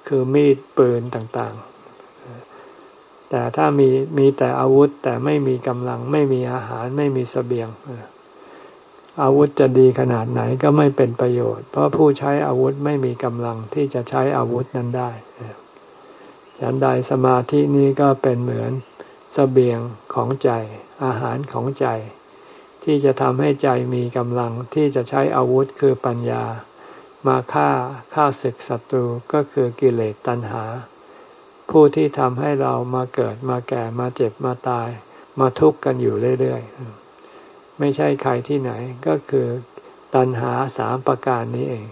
A: คือมีดปืนต่างๆ แต่ถ้ามีมีแต่อาวุธแต่ไม่มีกำลัง ไม่มีอาหารไม่มีสเสบียง อาวุธจะดีขนาดไหนก็ไม่เป็นประโยชน์ เพราะผู้ใช้อาวุธไม่มีกำลังที่จะใช้อาวุธนั้นได้ฉันใดสมาธินี้ก็เป็นเหมือนสเสบียงของใจ อาหารของใจ ที่จะทำให้ใจมีกำลังที่จะใช้อาวุธคือปัญญา มาฆ่าฆ่าศึกศัตรูก็คือกิเลสตัณหา ผู้ที่ทำให้เรามาเกิดมาแก่มาเจ็บมาตาย มาทุกข์กันอยู่เรื่อยๆ ไม่ใช่ใครที่ไหนก็คือตัณหาสามประการนี้เอง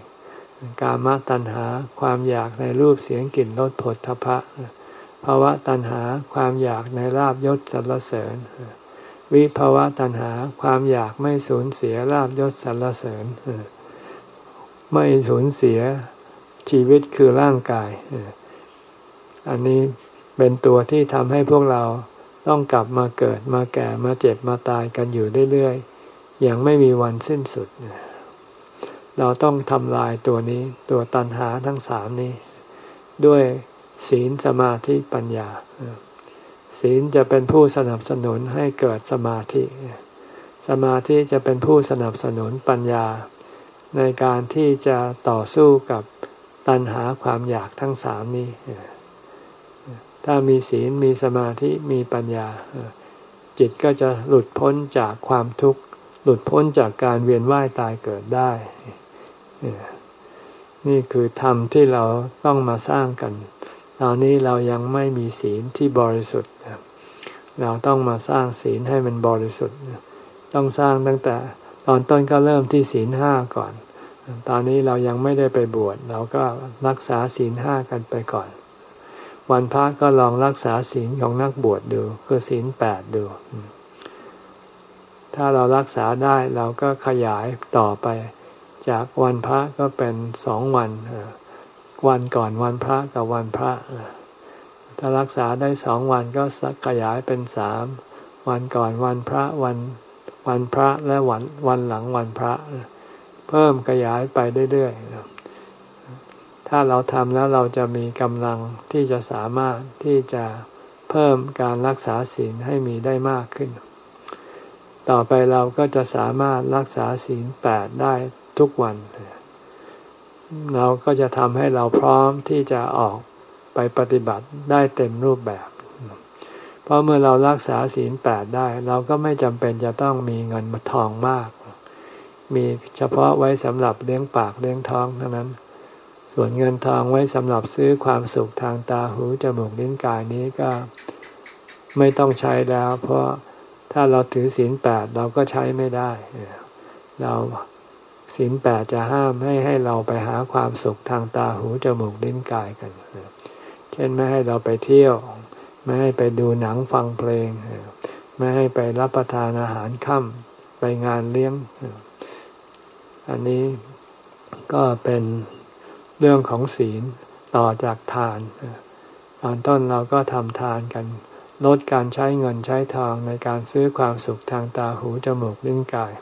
A: กามตัณหาความอยากในรูปเสียงกลิ่นรสผลทพะภาวะตัณหาความอยากในลาบยศสรรเสริญ วิภาวะตัณหาความอยากไม่สูญเสียลาบยศสรรเสริญ ไม่สูญเสียชีวิตคือร่างกาย อันนี้เป็นตัวที่ทำให้พวกเราต้องกลับมาเกิดมาแก่มาเจ็บมาตายกันอยู่เรื่อยๆอย่างไม่มีวันสิ้นสุด เราต้องทำลายตัวนี้ตัวตันหาทั้งสามนี้ ด้วยศีลสมาธิปัญญา ศีลจะเป็นผู้สนับสนุนให้เกิดสมาธิ สมาธิจะเป็นผู้สนับสนุนปัญญา ในการที่จะต่อสู้กับตันหาความอยากทั้งสามนี้ ถ้ามีศีลมีสมาธิมีปัญญา จิตก็จะหลุดพ้นจากความทุกข์ หลุดพ้นจากการเวียนว่ายตายเกิดได้ นี่คือธรรมที่เราต้องมาสร้างกัน ตอนนี้เรายังไม่มีศีลที่บริสุทธิ์ เราต้องมาสร้างศีลให้มันบริสุทธิ์ ต้องสร้างตั้งแต่ตอนต้นก็เริ่มที่ศีลห้าก่อน ตอนนี้เรายังไม่ได้ไปบวชเราก็รักษาศีลห้ากันไปก่อน วันพระก็ลองรักษาศีลของนักบวชดดู คือศีลแปดดู ถ้าเรารักษาได้เราก็ขยายต่อไป จากวันพระก็เป็นสองวัน วันก่อนวันพระกับวันพระ ถ้ารักษาได้สองวันก็สักขยายเป็นสามวันก่อนวันพระวันวันพระและวันวันหลังวันพระ เพิ่มขยายไปเรื่อยๆ ถ้าเราทำแล้วเราจะมีกำลังที่จะสามารถที่จะเพิ่มการรักษาศีลให้มีได้มากขึ้น ต่อไปเราก็จะสามารถรักษาศีลแปดได้ทุกวัน เราก็จะทำให้เราพร้อมที่จะออกไปปฏิบัติได้เต็มรูปแบบ เพราะเมื่อเรารักษาศีลแปดได้ เราก็ไม่จำเป็นจะต้องมีเงินมาทองมาก มีเฉพาะไว้สำหรับเลี้ยงปากเลี้ยงท้องเท่านั้น ส่วนเงินทองไว้สำหรับซื้อความสุขทางตาหูจมูกลิ้นกายนี้ก็ไม่ต้องใช้แล้ว เพราะถ้าเราถือศีลแปดเราก็ใช้ไม่ได้ เราศีลแปดจะห้ามให้ให้เราไปหาความสุขทางตาหูจมูกลิ้นกายกัน เช่นไม่ให้เราไปเที่ยว ไม่ให้ไปดูหนังฟังเพลง ไม่ให้ไปรับประทานอาหารค่ำไปงานเลี้ยง อันนี้ก็เป็น เรื่องของศีลต่อจากทาน ตอนต้นเราก็ทำทานกัน ลดการใช้เงินใช้ทองในการซื้อความสุขทางตาหูจมูกลิ้นกาย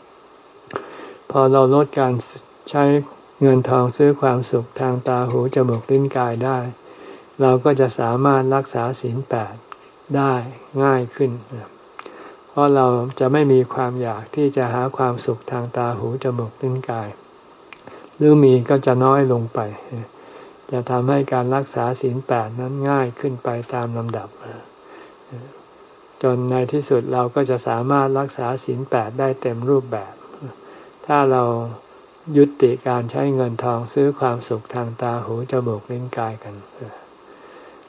A: พอเราลดการใช้เงินทองซื้อความสุขทางตาหูจมูกลิ้นกายได้ เราก็จะสามารถรักษาศีลแปดได้ง่ายขึ้น เพราะเราจะไม่มีความอยากที่จะหาความสุขทางตาหูจมูกลิ้นกาย หรือมีก็จะน้อยลงไป จะทำให้การรักษาศีลแปดนั้นง่ายขึ้นไปตามลำดับ จนในที่สุดเราก็จะสามารถรักษาศีลแปดได้เต็มรูปแบบ ถ้าเรายุติการใช้เงินทองซื้อความสุขทางตาหูจมูกลิ้นกายกัน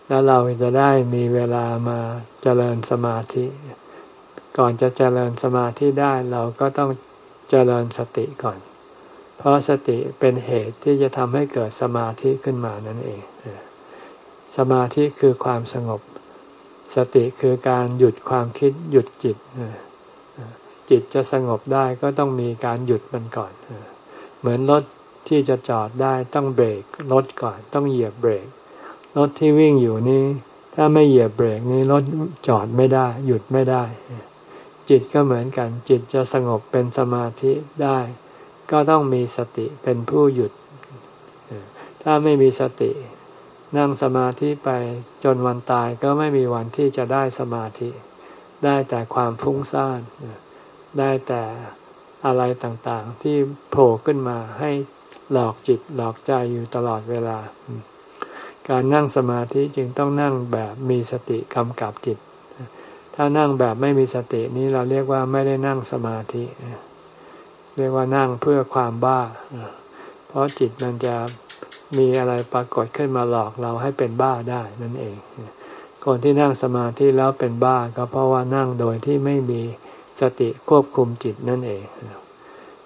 A: แล้วเราจะได้มีเวลามาเจริญสมาธิ ก่อนจะเจริญสมาธิได้เราก็ต้องเจริญสติก่อน เพราะสติเป็นเหตุที่จะทำให้เกิดสมาธิขึ้นมานั่นเอง สมาธิคือความสงบ สติคือการหยุดความคิดหยุดจิต จิตจะสงบได้ก็ต้องมีการหยุดมันก่อน เหมือนรถที่จะจอดได้ต้องเบรกรถก่อน ต้องเหยียบเบรก รถที่วิ่งอยู่นี้ถ้าไม่เหยียบเบรกนี้รถจอดไม่ได้ หยุดไม่ได้ จิตก็เหมือนกัน จิตจะสงบเป็นสมาธิได้ ก็ต้องมีสติเป็นผู้หยุด ถ้าไม่มีสติ นั่งสมาธิไปจนวันตายก็ไม่มีวันที่จะได้สมาธิ ได้แต่ความฟุ้งซ่าน ได้แต่อะไรต่างๆ ที่โผล่ขึ้นมาให้หลอกจิตหลอกใจอยู่ตลอดเวลา การนั่งสมาธิจึงต้องนั่งแบบมีสติกำกับจิต ถ้านั่งแบบไม่มีสตินี้เราเรียกว่าไม่ได้นั่งสมาธิ เรียกว่านั่งเพื่อความบ้า เพราะจิตมันจะมีอะไรปรากฏขึ้นมาหลอกเราให้เป็นบ้าได้นั่นเอง คนที่นั่งสมาธิแล้วเป็นบ้าก็เพราะว่านั่งโดยที่ไม่มีสติควบคุมจิตนั่นเอง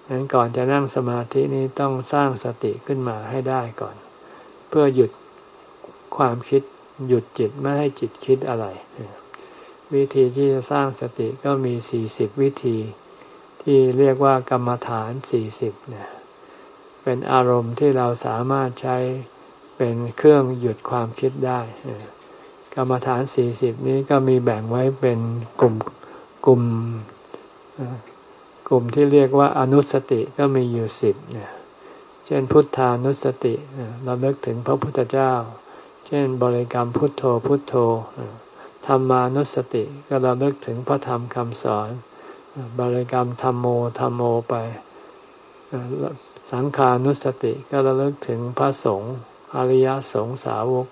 A: ดังนั้นก่อนจะนั่งสมาธินี้ต้องสร้างสติขึ้นมาให้ได้ก่อน เพื่อหยุดความคิดหยุดจิตไม่ให้จิตคิดอะไร วิธีที่จะสร้างสติก็มีสี่สิบวิธี ที่เรียกว่ากรรมฐานสี่สิบเนี่ยเป็นอารมณ์ที่เราสามารถใช้เป็นเครื่องหยุดความคิดได้ กรรมฐานสี่สิบนี้ก็มีแบ่งไว้เป็นกลุ่มกลุ่มกลุ่มที่เรียกว่าอนุสติก็มีอยู่สิบเนี่ยเช่นพุทธานุสติเราเลิกถึงพระพุทธเจ้า เช่นบริกรรมพุทโธพุทโธธรรมานุสติก็เราเลิกถึงพระธรรมคำสอน บริกรรมธรรมโมธรรมโมไป สังขานุสติก็ราเลิกถึงพระสงฆ์อริยสงสาวก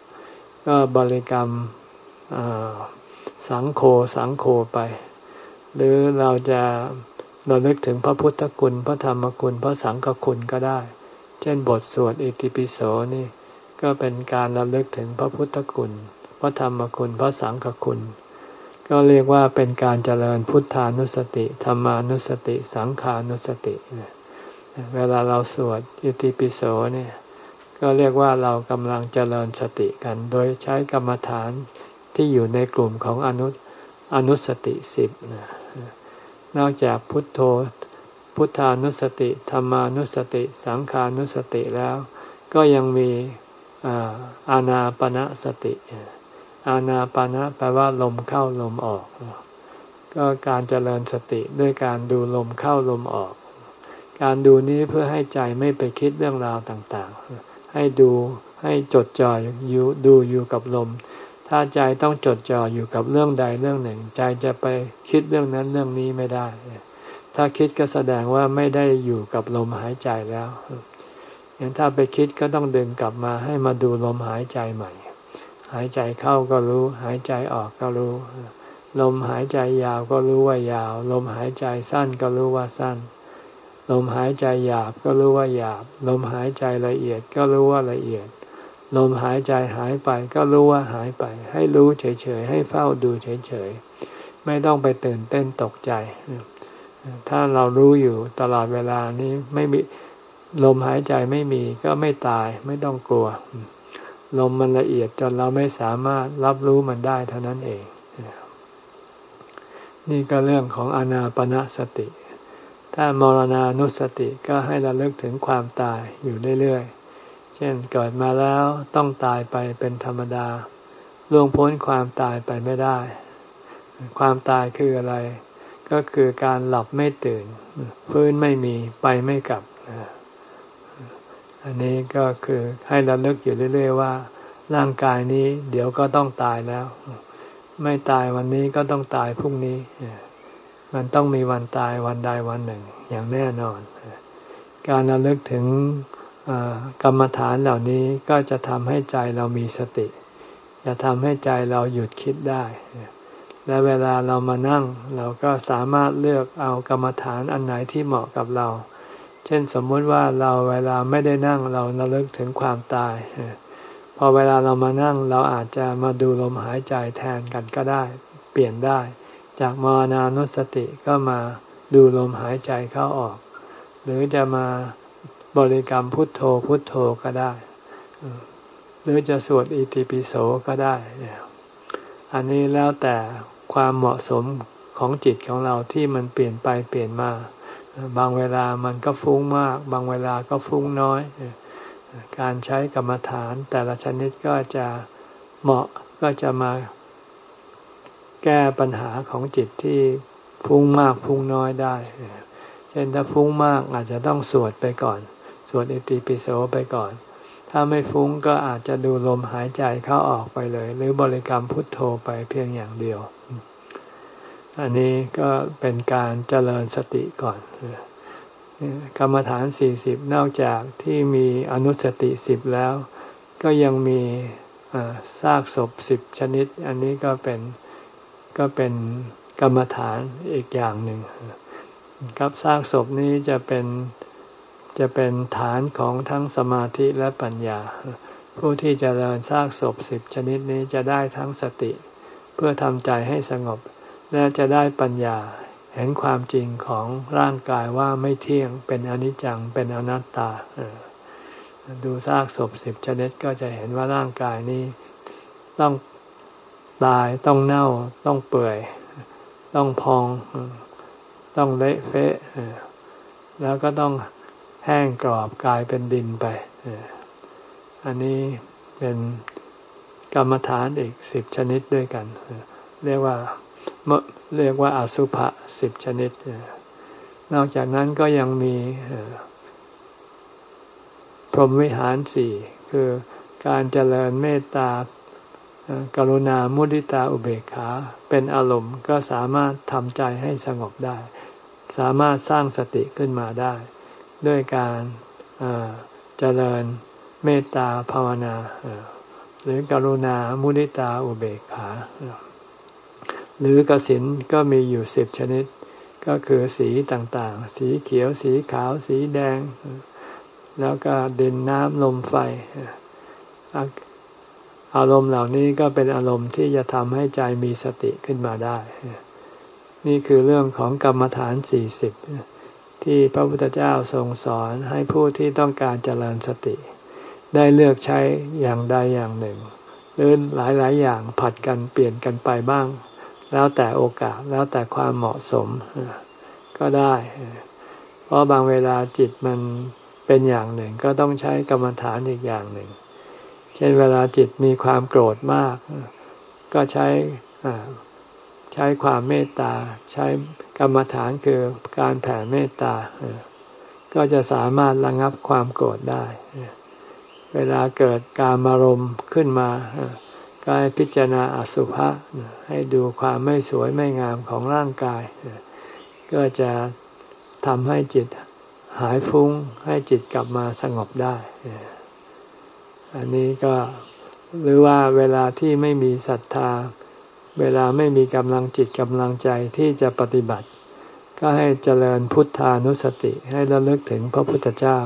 A: ก็บริกรรมสังโฆสังโฆไป หรือเราจะเราลิกถึงพระพุทธคุณ พระธรรมคุณ พระสังฆคุณก็ได้ เช่นบทสวดอิติปิโสนี่ ก็เป็นการระลึกถึงพระพุทธคุณ พระธรรมคุณ พระสังฆคุณ ก็เรียกว่าเป็นการเจริญพุทธานุสติธรรมานุสติ สังขานุสติ เวลาเราสวดอิติปิโสเนี่ยก็เรียกว่าเรากำลังเจริญสติกัน โดยใช้กรรมฐานที่อยู่ในกลุ่มของอนุอนุสติสิบนอกจากพุทโธพุทธานุสติธรรมานุสติ สังขานุสติแล้ว ก็ยังมีอาณาปณะสติ อาณาปณะแปลว่าลมเข้าลมออก ก็การเจริญสติด้วยการดูลมเข้าลมออก การดูนี้เพื่อให้ใจไม่ไปคิดเรื่องราวต่างๆ ให้ดูให้จดจ่ออยู่ดูอยู่กับลม ถ้าใจต้องจดจ่ออยู่กับเรื่องใดเรื่องหนึ่ง ใจจะไปคิดเรื่องนั้นเรื่องนี้ไม่ได้ ถ้าคิดก็แสดงว่าไม่ได้อยู่กับลมหายใจแล้วอย่างถ้าไปคิดก็ต้องดึงกลับมาให้มาดูลมหายใจใหม่ หายใจเข้าก็รู้ หายใจออกก็รู้ ลมหายใจยาวก็รู้ว่ายาว ลมหายใจสั้นก็รู้ว่าสั้น ลมหายใจหยาบก็รู้ว่าหยาบ ลมหายใจละเอียดก็รู้ว่าละเอียด ลมหายใจหายไปก็รู้ว่าหายไป ให้รู้เฉยๆ ให้เฝ้าดูเฉยๆ ไม่ต้องไปตื่นเต้นตกใจ ถ้าเรารู้อยู่ตลอดเวลานี้ไม่มีลมหายใจไม่มีก็ไม่ตายไม่ต้องกลัว ลมมันละเอียดจนเราไม่สามารถรับรู้มันได้เท่านั้นเอง นี่ก็เรื่องของอนาปนาสติ ถ้ามรณานุสติก็ให้เราเลิกถึงความตายอยู่เรื่อยๆ เช่นเกิดมาแล้วต้องตายไปเป็นธรรมดาล่วงพ้นความตายไปไม่ได้ ความตายคืออะไร ก็คือการหลับไม่ตื่นฟื้นไม่มีไปไม่กลับ อันนี้ก็คือให้ระลึกอยู่เรื่อย ๆ ว่า ร่างกายนี้เดี๋ยวก็ต้องตายแล้ว ไม่ตายวันนี้ก็ต้องตายพรุ่งนี้มันต้องมีวันตายวันใดวันหนึ่ง อย่างแน่นอน การระลึกถึงกรรมฐานเหล่านี้ก็จะทำให้ใจเรามีสติ จะทำให้ใจเราหยุดคิดได้ และเวลาเรามานั่ง เราก็สามารถเลือกเอากรรมฐานอันไหนที่เหมาะกับเรา เช่นสมมติว่าเราเวลาไม่ได้นั่งเราระลึกถึงความตาย พอเวลาเรามานั่งเราอาจจะมาดูลมหายใจแทนกันก็ได้ เปลี่ยนได้ จากมรณานุสติก็มาดูลมหายใจเข้าออก หรือจะมาบริกรรมพุทโธพุทโธก็ได้ หรือจะสวดอิติปิโสก็ได้ อันนี้แล้วแต่ความเหมาะสมของจิตของเราที่มันเปลี่ยนไปเปลี่ยนมา บางเวลามันก็ฟุ้งมาก บางเวลาก็ฟุ้งน้อย การใช้กรรมฐานแต่ละชนิดก็จะเหมาะก็จะมาแก้ปัญหาของจิตที่ฟุ้งมากฟุ้งน้อยได้ เช่นถ้าฟุ้งมากอาจจะต้องสวดไปก่อน สวดอิติปิโสไปก่อน ถ้าไม่ฟุ้งก็อาจจะดูลมหายใจเข้าออกไปเลย หรือบริกรรมพุทโธไปเพียงอย่างเดียว อันนี้ก็เป็นการเจริญสติก่อนกรรมฐานสี่สิบนอกจากที่มีอนุสติสิบแล้ว ก็ยังมีซากศพสิบชนิด อันนี้ก็เป็นก็เป็นกรรมฐานอีกอย่างหนึ่งครับซากศพนี้จะเป็นจะเป็นฐานของทั้งสมาธิและปัญญา ผู้ที่จเจริญซากศพสิบชนิดนี้จะได้ทั้งสติ เพื่อทำใจให้สงบ และจะได้ปัญญาเห็นความจริงของร่างกายว่าไม่เที่ยงเป็นอนิจจังเป็นอนัตตาดูซากศพสิบชนิดก็จะเห็นว่าร่างกายนี้ต้องตายต้องเน่าต้องเปื่อย ต้องพอง ต้องเละเฟะแล้วก็ต้องแห้งกรอบกลายเป็นดินไปอันนี้เป็นกรรมฐานอีกสิบชนิดด้วยกัน เรียกว่า เรียกว่าอสุภะสิบชนิด นอกจากนั้นก็ยังมีพรหมวิหารสี่คือการเจริญเมตตากรุณามุทิตาอุเบกขา เป็นอารมณ์ก็สามารถทำใจให้สงบได้ สามารถสร้างสติขึ้นมาได้ ด้วยการเจริญเมตตาภาวนา หรือกรุณามุทิตาอุเบกขา หรือกสินก็มีอยู่สิบชนิด ก็คือสีต่างๆ สีเขียวสีขาวสีแดง แล้วก็ดินน้ำลมไฟออารมณ์เหล่านี้ก็เป็นอารมณ์ที่จะทำให้ใจมีสติขึ้นมาได้ นี่คือเรื่องของกรรมฐานสี่สิบที่พระพุทธเจ้าทรงสอนให้ผู้ที่ต้องการเจริญสติ ได้เลือกใช้อย่างใดอย่างหนึ่ง หรือหลายๆ อย่างผัดกันเปลี่ยนกันไปบ้าง แล้วแต่โอกาสแล้วแต่ความเหมาะสมก็ได้ เพราะบางเวลาจิตมันเป็นอย่างหนึ่ง ก็ต้องใช้กรรมฐานอีกอย่างหนึ่ง เช่นเวลาจิตมีความโกรธมาก ก็ใช้ใช้ความเมตตา ใช้กรรมฐานคือการแผ่เมตตา ก็จะสามารถระงับความโกรธได้ เวลาเกิดการมารมขึ้นมา ก็ให้พิจารณาอสุภะให้ดูความไม่สวยไม่งามของร่างกาย ก็จะทำให้จิตหายฟุ้ง ให้จิตกลับมาสงบได้ อันนี้ก็หรือว่าเวลาที่ไม่มีศรัทธา เวลาไม่มีกำลังจิตกำลังใจที่จะปฏิบัติ ก็ให้เจริญพุทธานุสติ ให้ระลึกถึงพระพุทธเจ้า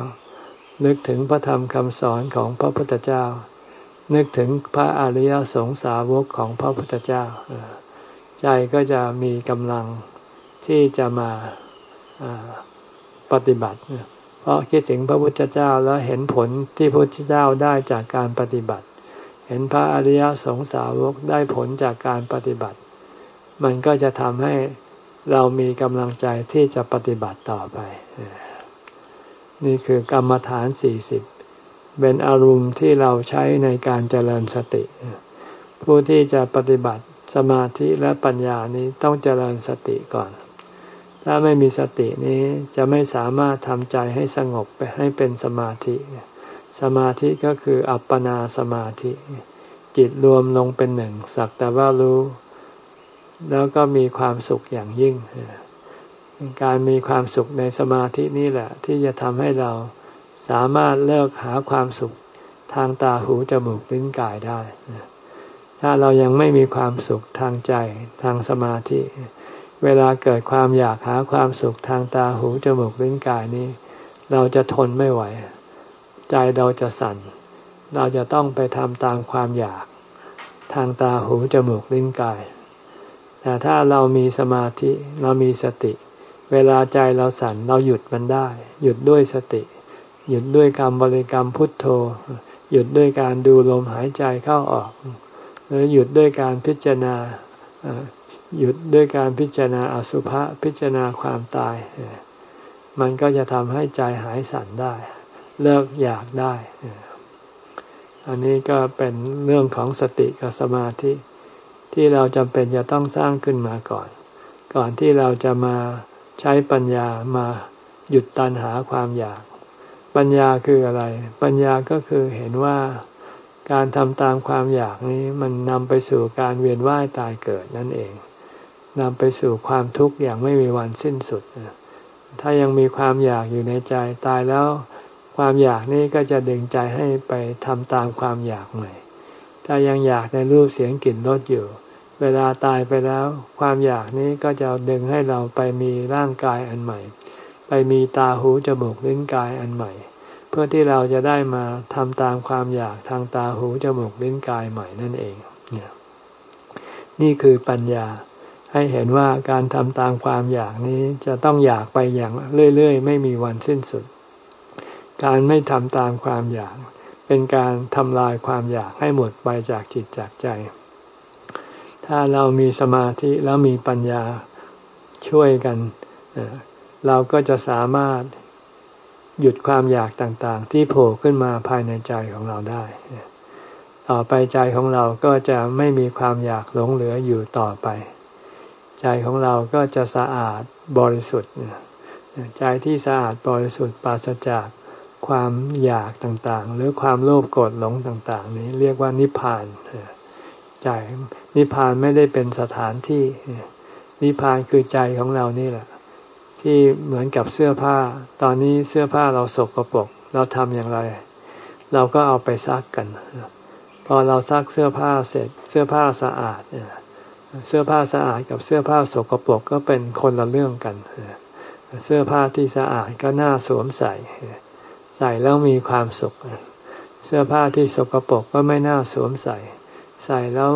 A: นึกถึงพระธรรมคำสอนของพระพุทธเจ้า นึกถึงพระอริยสงสาวกของพระพุทธเจ้า ใจก็จะมีกำลังที่จะมาปฏิบัติ เพราะคิดถึงพระพุทธเจ้าแล้วเห็นผลที่พระพุทธเจ้าได้จากการปฏิบัติ เห็นพระอริยสงสาวกได้ผลจากการปฏิบัติ มันก็จะทำให้เรามีกำลังใจที่จะปฏิบัติต่อไป นี่คือกรรมฐานสี่สิบ เป็นอารมณ์ที่เราใช้ในการเจริญสติ ผู้ที่จะปฏิบัติสมาธิและปัญญานี้ต้องเจริญสติก่อน ถ้าไม่มีสตินี้จะไม่สามารถทำใจให้สงบไปให้เป็นสมาธิ สมาธิก็คืออัปปนาสมาธิ จิตรวมลงเป็นหนึ่งสักแต่ว่ารู้ แล้วก็มีความสุขอย่างยิ่ง การมีความสุขในสมาธินี่แหละ ที่จะทำให้เรา สามารถเลิกหาความสุขทางตาหูจมูกลิ้นกายได้ ถ้าเรายังไม่มีความสุขทางใจทางสมาธิ เวลาเกิดความอยากหาความสุขทางตาหูจมูกลิ้นกายนี้ เราจะทนไม่ไหว ใจเราจะสั่น เราจะต้องไปทำตามความอยากทางตาหูจมูกลิ้นกาย แต่ถ้าเรามีสมาธิเรามีสติ เวลาใจเราสั่นเราหยุดมันได้ หยุดด้วยสติ หยุดด้วยการบริกรรมพุทโธ หยุดด้วยการดูลมหายใจเข้าออก หรือหยุดด้วยการพิจารณาหยุดด้วยการพิจารณาอสุภะพิจารณาความตาย มันก็จะทำให้ใจหายสั่นได้ เลิกอยากได้ อันนี้ก็เป็นเรื่องของสติกับสมาธิ ที่เราจำเป็นจะต้องสร้างขึ้นมาก่อน ก่อนที่เราจะมาใช้ปัญญามาหยุดตันหาความอยาก ปัญญาคืออะไร ปัญญาก็คือเห็นว่าการทำตามความอยากนี้มันนำไปสู่การเวียนว่ายตายเกิดนั่นเองนำไปสู่ความทุกข์อย่างไม่มีวันสิ้นสุด ถ้ายังมีความอยากอยู่ในใจตายแล้ว ความอยากนี้ก็จะดึงใจให้ไปทำตามความอยากใหม่ ถ้ายังอยากในรูปเสียงกลิ่นรสอยู่ เวลาตายไปแล้ว ความอยากนี้ก็จะดึงให้เราไปมีร่างกายอันใหม่ ไปมีตาหูจมูกลิ้นกายอันใหม่ เพื่อที่เราจะได้มาทำตามความอยากทางตาหูจมูกลิ้นกายใหม่นั่นเองนี่คือปัญญาให้เห็นว่าการทำตามความอยากนี้จะต้องอยากไปอย่างเรื่อยๆ ไม่มีวันสิ้นสุด การไม่ทำตามความอยาก เป็นการทำลายความอยากให้หมดไปจากจิตจากใจ ถ้าเรามีสมาธิแล้วมีปัญญาช่วยกัน เราก็จะสามารถหยุดความอยากต่างๆ ที่โผล่ขึ้นมาภายในใจของเราได้ ต่อไปใจของเราก็จะไม่มีความอยากหลงเหลืออยู่ต่อไป ใจของเราก็จะสะอาดบริสุทธิ์ใจที่สะอาดบริสุทธิ์ปราศจากความอยากต่างๆ หรือความโลภโกรธหลงต่าง ๆ นี้เรียกว่านิพพานใจนิพพานไม่ได้เป็นสถานที่ นิพพานคือใจของเรานี่แหละ ที่เหมือนกับเสื้อผ้า ตอนนี้เสื้อผ้าเราสกปรกเราทำอย่างไร เราก็เอาไปซักกัน พอเราซักเสื้อผ้าเสร็จเสื้อผ้าสะอาดเสื้อผ้าสะอาดกับเสื้อผ้าสกปรกก็เป็นคนละเรื่องกัน เสื้อผ้าที่สะอาดก็น่าสวมใส่ ใส่แล้วมีความสุข เสื้อผ้าที่สกปรกก็ไม่น่าสวมใส่ ใส่แล้ว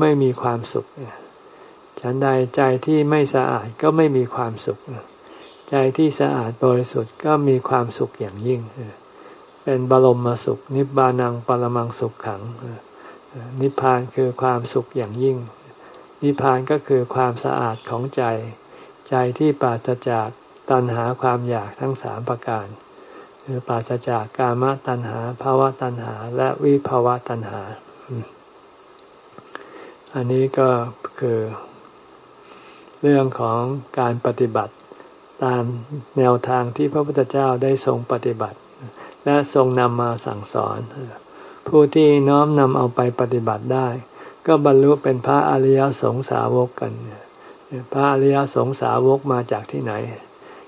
A: ไม่มีความสุข ฉันใดใจที่ไม่สะอาดก็ไม่มีความสุข ใจที่สะอาดบริสุทธิ์ก็มีความสุขอย่างยิ่ง เป็นบรมสุข นิบานังปรมังสุขขัง นิพพานคือความสุขอย่างยิ่ง นิพพานก็คือความสะอาดของใจ ใจที่ปราศจากตัณหาความอยากทั้งสามประการ คือปราศจากกามตัณหาภาวะตัณหา และวิภาวะตัณหา อันนี้ก็คือ เรื่องของการปฏิบัติ ตามแนวทางที่พระพุทธเจ้าได้ทรงปฏิบัติ และทรงนำมาสั่งสอน ผู้ที่น้อมนำเอาไปปฏิบัติได้ ก็บรรลุเป็นพระอริยสงสาวกกัน พระอริยสงสาวกมาจากที่ไหน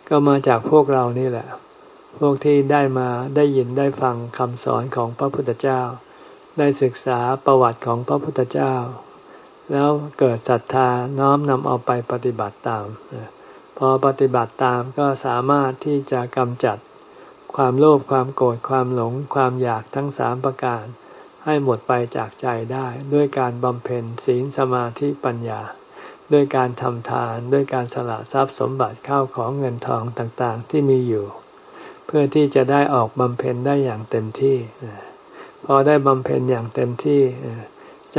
A: ก็มาจากพวกเรานี่แหละ พวกที่ได้มาได้ยินได้ฟังคำสอนของพระพุทธเจ้า ได้ศึกษาประวัติของพระพุทธเจ้า แล้วเกิดศรัทธาน้อมนำเอาไปปฏิบัติตาม พอปฏิบัติตามก็สามารถที่จะกำจัดความโลภความโกรธความหลงความอยากทั้งสามประการ ให้หมดไปจากใจได้ด้วยการบำเพ็ญศีลสมาธิปัญญา ด้วยการทำทานด้วยการสละทรัพย์สมบัติเข้าของเงินทองต่างๆ ที่มีอยู่ เพื่อที่จะได้ออกบำเพ็ญได้อย่างเต็มที่ พอได้บำเพ็ญอย่างเต็มที่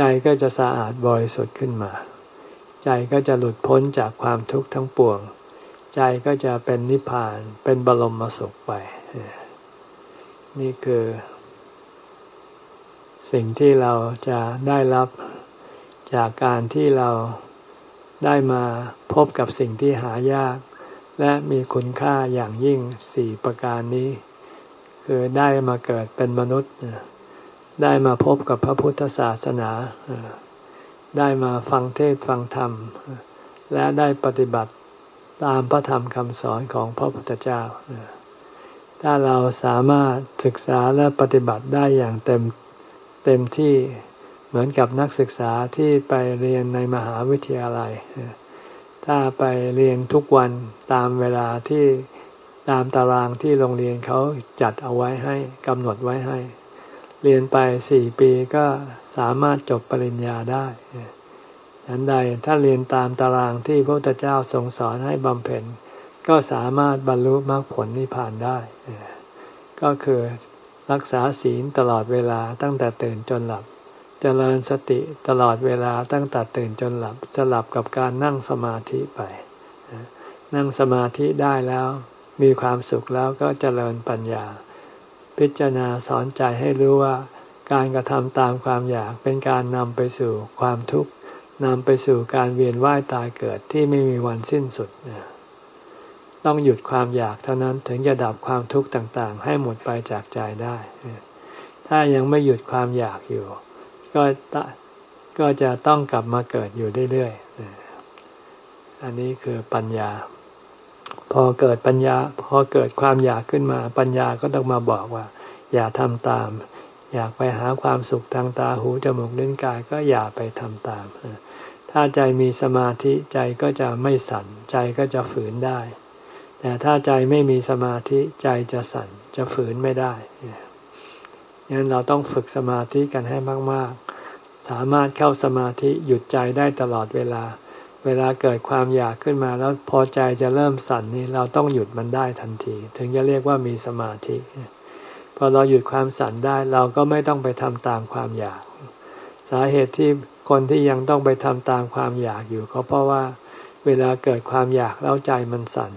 A: ใจก็จะสะอาดบริสุทธิ์ขึ้นมา ใจก็จะหลุดพ้นจากความทุกข์ทั้งปวง ใจก็จะเป็นนิพพานเป็นบรมสุขไป นี่คือ สิ่งที่เราจะได้รับจากการที่เราได้มาพบกับสิ่งที่หายาก และมีคุณค่าอย่างยิ่งสี่ประการนี้ คือได้มาเกิดเป็นมนุษย์ ได้มาพบกับพระพุทธศาสนาได้มาฟังเทศฟังธรรม และได้ปฏิบัติตามพระธรรมคำสอนของพระพุทธเจ้า ถ้าเราสามารถศึกษาและปฏิบัติได้อย่างเต็มเต็มที่เหมือนกับนักศึกษาที่ไปเรียนในมหาวิทยาลัย ถ้าไปเรียนทุกวันตามเวลาที่ตามตารางที่โรงเรียนเขาจัดเอาไว้ให้กำหนดไว้ให้ เรียนไปสี่ปีก็สามารถจบปริญญาได้ฉันใดถ้าเรียนตามตารางที่พระพุทธเจ้าทรงสอนให้บำเพ็ญ ก็สามารถบรรลุมรรคผลนิพพานได้ ก็คือรักษาศีลตลอดเวลาตั้งแต่ตื่นจนหลับจเจริญสติตลอดเวลาตั้งแต่ตื่นจนหลับสลับกับการนั่งสมาธิไป นั่งสมาธิได้แล้ว มีความสุขแล้วก็เจริญปัญญา พิจารณาสอนใจให้รู้ว่า การกระทำตามความอยากเป็นการนำไปสู่ความทุกข์นำไปสู่การเวียนว่ายตายเกิดที่ไม่มีวันสิ้นสุด ต้องหยุดความอยากเท่านั้นถึงจะดับความทุกข์ต่างๆ ให้หมดไปจากใจได้ ถ้ายังไม่หยุดความอยากอยู่ ก็ก็จะต้องกลับมาเกิดอยู่เรื่อยๆ อันนี้คือปัญญา พอเกิดปัญญา พอเกิดความอยากขึ้นมา ปัญญาก็ต้องมาบอกว่า อย่าทำตาม อยากไปหาความสุขทางตาหูจมูกลิ้นกายก็อย่าไปทำตาม ถ้าใจมีสมาธิใจก็จะไม่สั่นใจก็จะฝืนได้ แต่ถ้าใจไม่มีสมาธิใจจะสั่นจะฝืนไม่ได้งั้นเราต้องฝึกสมาธิกันให้มาก ๆ สามารถเข้าสมาธิหยุดใจได้ตลอดเวลา เวลาเกิดความอยากขึ้นมาแล้วพอใจจะเริ่มสั่นนี่เราต้องหยุดมันได้ทันที ถึงจะเรียกว่ามีสมาธิพอเราหยุดความสั่นได้เราก็ไม่ต้องไปทำตามความอยาก สาเหตุที่คนที่ยังต้องไปทำตามความอยากอยู่ก็เพราะว่า เวลาเกิดความอยากแล้วใจมันสั่น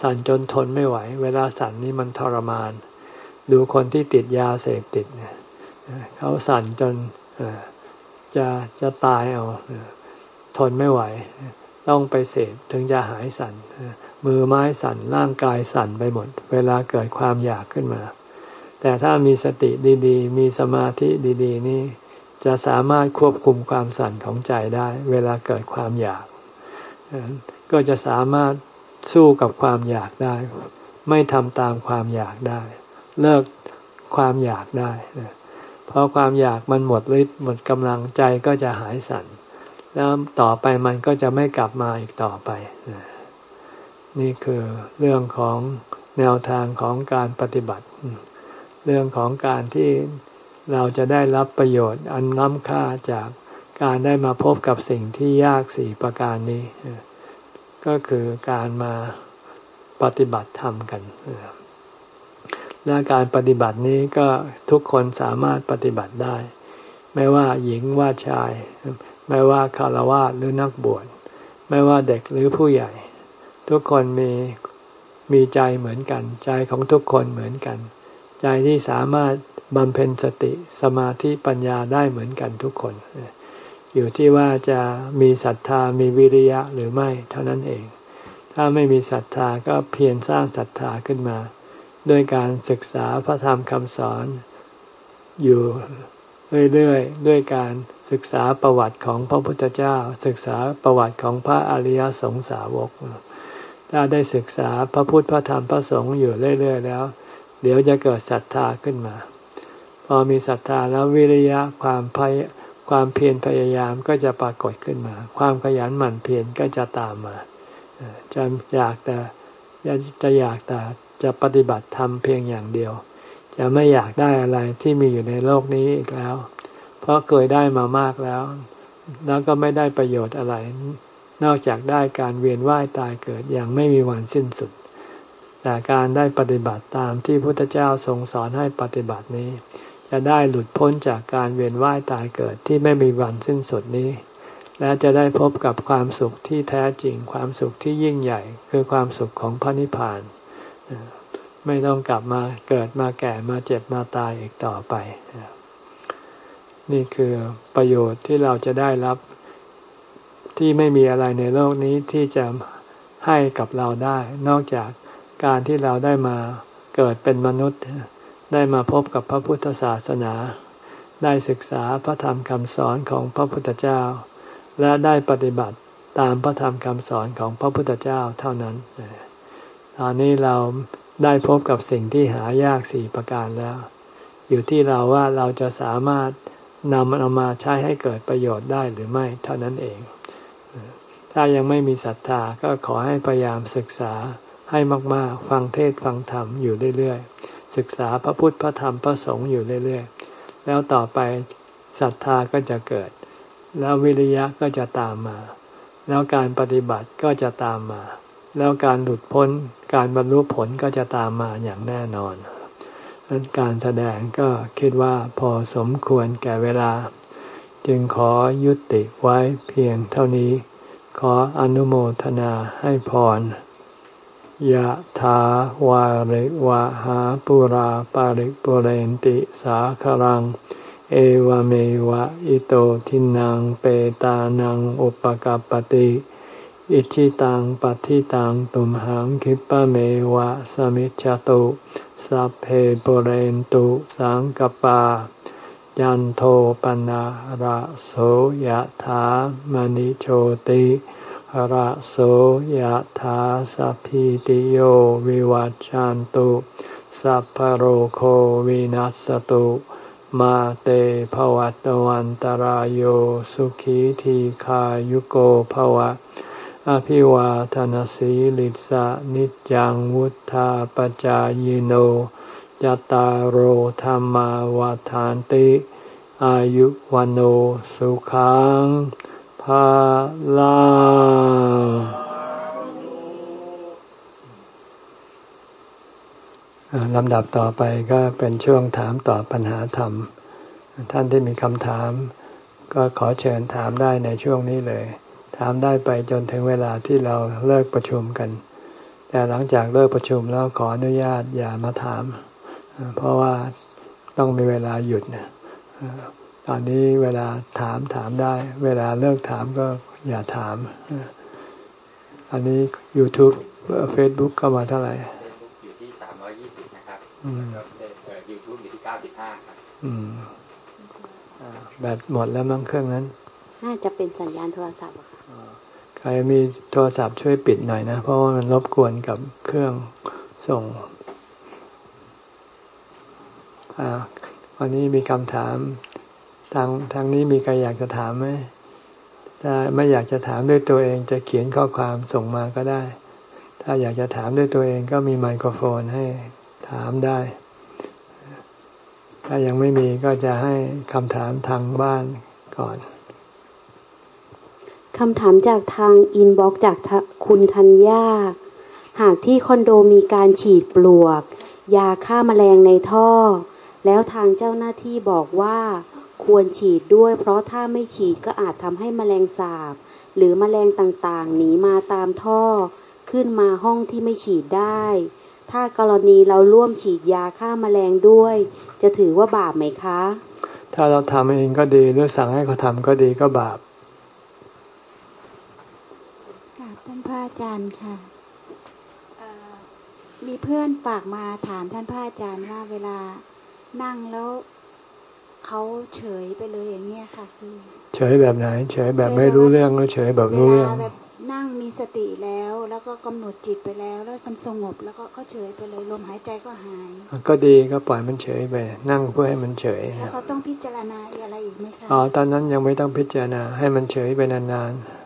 A: สั่นจนทนไม่ไหว เวลาสั่นนี่มันทรมาน ดูคนที่ติดยาเสพติดเนี่ยเขาสั่นจนจะจะตายเอา ทนไม่ไหว ต้องไปเสพถึงจะหายสัน่นมือไม้สั่นร่างกายสั่นไปหมด เวลาเกิดความอยากขึ้นมา แต่ถ้ามีสติดีๆ มีสมาธิดี ๆ นี่จะสามารถควบคุมความสั่นของใจได้ เวลาเกิดความอยาก ก็จะสามารถสู้กับความอยากได้ ไม่ทำตามความอยากได้ เลิกความอยากได้ เพราะความอยากมันหมดฤทธิ์หมดกำลังใจก็จะหายสั่น แล้วต่อไปมันก็จะไม่กลับมาอีกต่อไป นี่คือเรื่องของแนวทางของการปฏิบัติ เรื่องของการที่เราจะได้รับประโยชน์อันล้ำค่าจากการได้มาพบกับสิ่งที่ยากสี่ประการนี้ ก็คือการมาปฏิบัติธรรมกัน และการปฏิบัตินี้ก็ทุกคนสามารถปฏิบัติได้ ไม่ว่าหญิงว่าชาย ไม่ว่าคารวะหรือนักบวช ไม่ว่าเด็กหรือผู้ใหญ่ ทุกคนมีมีใจเหมือนกัน ใจของทุกคนเหมือนกัน ใจที่สามารถบำเพ็ญสติสมาธิปัญญาได้เหมือนกันทุกคน อยู่ที่ว่าจะมีศรัทธามีวิริยะหรือไม่เท่านั้นเอง ถ้าไม่มีศรัทธาก็เพียรสร้างศรัทธาขึ้นมา ด้วยการศึกษาพระธรรมคำสอนอยู่เรื่อยๆ ด้วยการ ศึกษาประวัติของพระพุทธเจ้า ศึกษาประวัติของพระอริยสงสาวก ถ้าได้ศึกษาพระพุทธพระธรรมพระสงฆ์อยู่เรื่อย ๆ แล้ว เดี๋ยวจะเกิดศรัทธาขึ้นมา พอมีศรัทธาแล้ววิริยะความพยความเพียรพยายามก็จะปรากฏขึ้นมา ความขยันหมั่นเพียรก็จะตามมาจะอยากแต่จะอยากแต่จะปฏิบัติธรรมเพียงอย่างเดียว จะไม่อยากได้อะไรที่มีอยู่ในโลกนี้อีกแล้ว เพราะเคยได้มามากแล้ว แล้วก็ไม่ได้ประโยชน์อะไร นอกจากได้การเวียนว่ายตายเกิดอย่างไม่มีวันสิ้นสุด แต่การได้ปฏิบัติตามที่พุทธเจ้าทรงสอนให้ปฏิบัตินี้ จะได้หลุดพ้นจากการเวียนว่ายตายเกิดที่ไม่มีวันสิ้นสุดนี้ และจะได้พบกับความสุขที่แท้จริงความสุขที่ยิ่งใหญ่ คือความสุขของพระนิพพานไม่ต้องกลับมาเกิดมาแก่มาเจ็บมาตายอีกต่อไป นี่คือประโยชน์ที่เราจะได้รับที่ไม่มีอะไรในโลกนี้ที่จะให้กับเราได้ นอกจากการที่เราได้มาเกิดเป็นมนุษย์ ได้มาพบกับพระพุทธศาสนา ได้ศึกษาพระธรรมคำสอนของพระพุทธเจ้า และได้ปฏิบัติตามพระธรรมคำสอนของพระพุทธเจ้าเท่านั้น ตอนนี้เราได้พบกับสิ่งที่หายากสี่ประการแล้ว อยู่ที่เราว่าเราจะสามารถ นำมันเอามาใช้ให้เกิดประโยชน์ได้หรือไม่เท่านั้นเอง ถ้ายังไม่มีศรัทธาก็ขอให้พยายามศึกษาให้มาก ๆ ฟังเทศฟังธรรมอยู่เรื่อยๆ ศึกษาพระพุทธพระธรรมพระสงฆ์อยู่เรื่อยๆ แล้วต่อไปศรัทธาก็จะเกิด แล้ววิริยะก็จะตามมา แล้วการปฏิบัติก็จะตามมา แล้วการหลุดพ้น การบรรลุผลก็จะตามมาอย่างแน่นอน การแสดงก็คิดว่าพอสมควรแก่เวลา จึงขอยุติไว้เพียงเท่านี้ ขออนุโมทนาให้พรยะถาวาริวะหาปุราปาริปุเรนติสาครัง เอวเมวะอิโตทินังเปตานังอุปกปติอิชิตังปัฏิตังตุมหังคิปะเมวะสมิจฉตุ สัพเพปเรนตุสังกปา ยันโทปนะระโสยถามณิโชติระโสยถาสัพพิติโยวิวัจจันตุ สัพพโรโควินัสตุ มาเตภวัตวันตารโยสุขีทีขายุโกภวะ อภิวาทนสีลิสะนิจังวุธาปจายโนยตารโหธรรมาวาทานติ อายุวันโอสุขังภาลาลำดับต่อไปก็เป็นช่วงถามตอบปัญหาธรรม ท่านที่มีคำถาม ก็ขอเชิญถามได้ในช่วงนี้เลย ถามได้ไปจนถึงเวลาที่เราเลิกประชุมกัน แต่หลังจากเลิกประชุมแล้วขออนุญาตอย่ามาถาม เพราะว่าต้องมีเวลาหยุดตอนนี้เวลาถามถามได้ เวลาเลิกถามก็อย่าถาม อันนี้ YouTube Facebook เข้ามาเท่าไหร่
B: อยู่ที่สามร้อยยี่สิบนะครับยูทูบอยู่ที่เก้าสิบห้าครับ
A: แบตหมดแล้วมั้งเครื่องนั้น
C: น่าจะเป็นสัญญาณโทรศัพท์ค่ะ
A: ใครมีโทรศัพท์ช่วยปิดหน่อยนะ เพราะว่ามันรบกวนกับเครื่องส่งวันนี้มีคำถาม ทางทางนี้มีใครอยากจะถามไหมถ้าไม่อยากจะถามด้วยตัวเองจะเขียนข้อความส่งมาก็ได้ ถ้าอยากจะถามด้วยตัวเองก็มีไมโครโฟนให้ถามได้ ถ้ายังไม่มีก็จะให้คำถามทางบ้านก่อน
C: คำถามจากทางอินบ็อกจากคุณธัญญา หากที่คอนโดมีการฉีดปลวก ยาฆ่ามาแมลงในท่อ แล้วทางเจ้าหน้าที่บอกว่าควรฉีดด้วย เพราะถ้าไม่ฉีดก็อาจทำให้มแมลงสาบ หรือมแมลงต่างๆ หนีมาตามท่อ ขึ้นมาห้องที่ไม่ฉีดได้ ถ้ากรณีเราร่วมฉีดยาฆ่ามาแมลงด้วย จะถือว่าบาปไหมคะ
A: ถ้าเราทำเองก็ดีหรือสั่งให้เขาทำก็ดีก็บาป
D: กราบท่านพระ อาจารย์ค่ะมีเพื่อนฝากมาถามท่านพระอาจารย์ว่าเวลานั่งแล้วเขาเฉยไปเลยอย่างเงี้ยค่ะคือ
A: เฉยแบบไหน เฉยแบบไม่รู้เรื่องหรือเฉยแบบรู้เรื่องแบบ
D: นั่งมีสติแล้วแล้วก็กำหนดจิตไปแล้ว แล้วมันสงบแล้วก็เขาเฉยไปเลยลมหายใจก็หาย
A: ก็ดีก็ปล่อยมันเฉยไป นั่งเพื่อให้มันเฉย
D: แล้วเขาต้องพิจารณาอะไรอีกไหมคะ
A: อ๋อตอนนั้นยังไม่ต้องพิจารณาให้มันเฉยไปนานๆ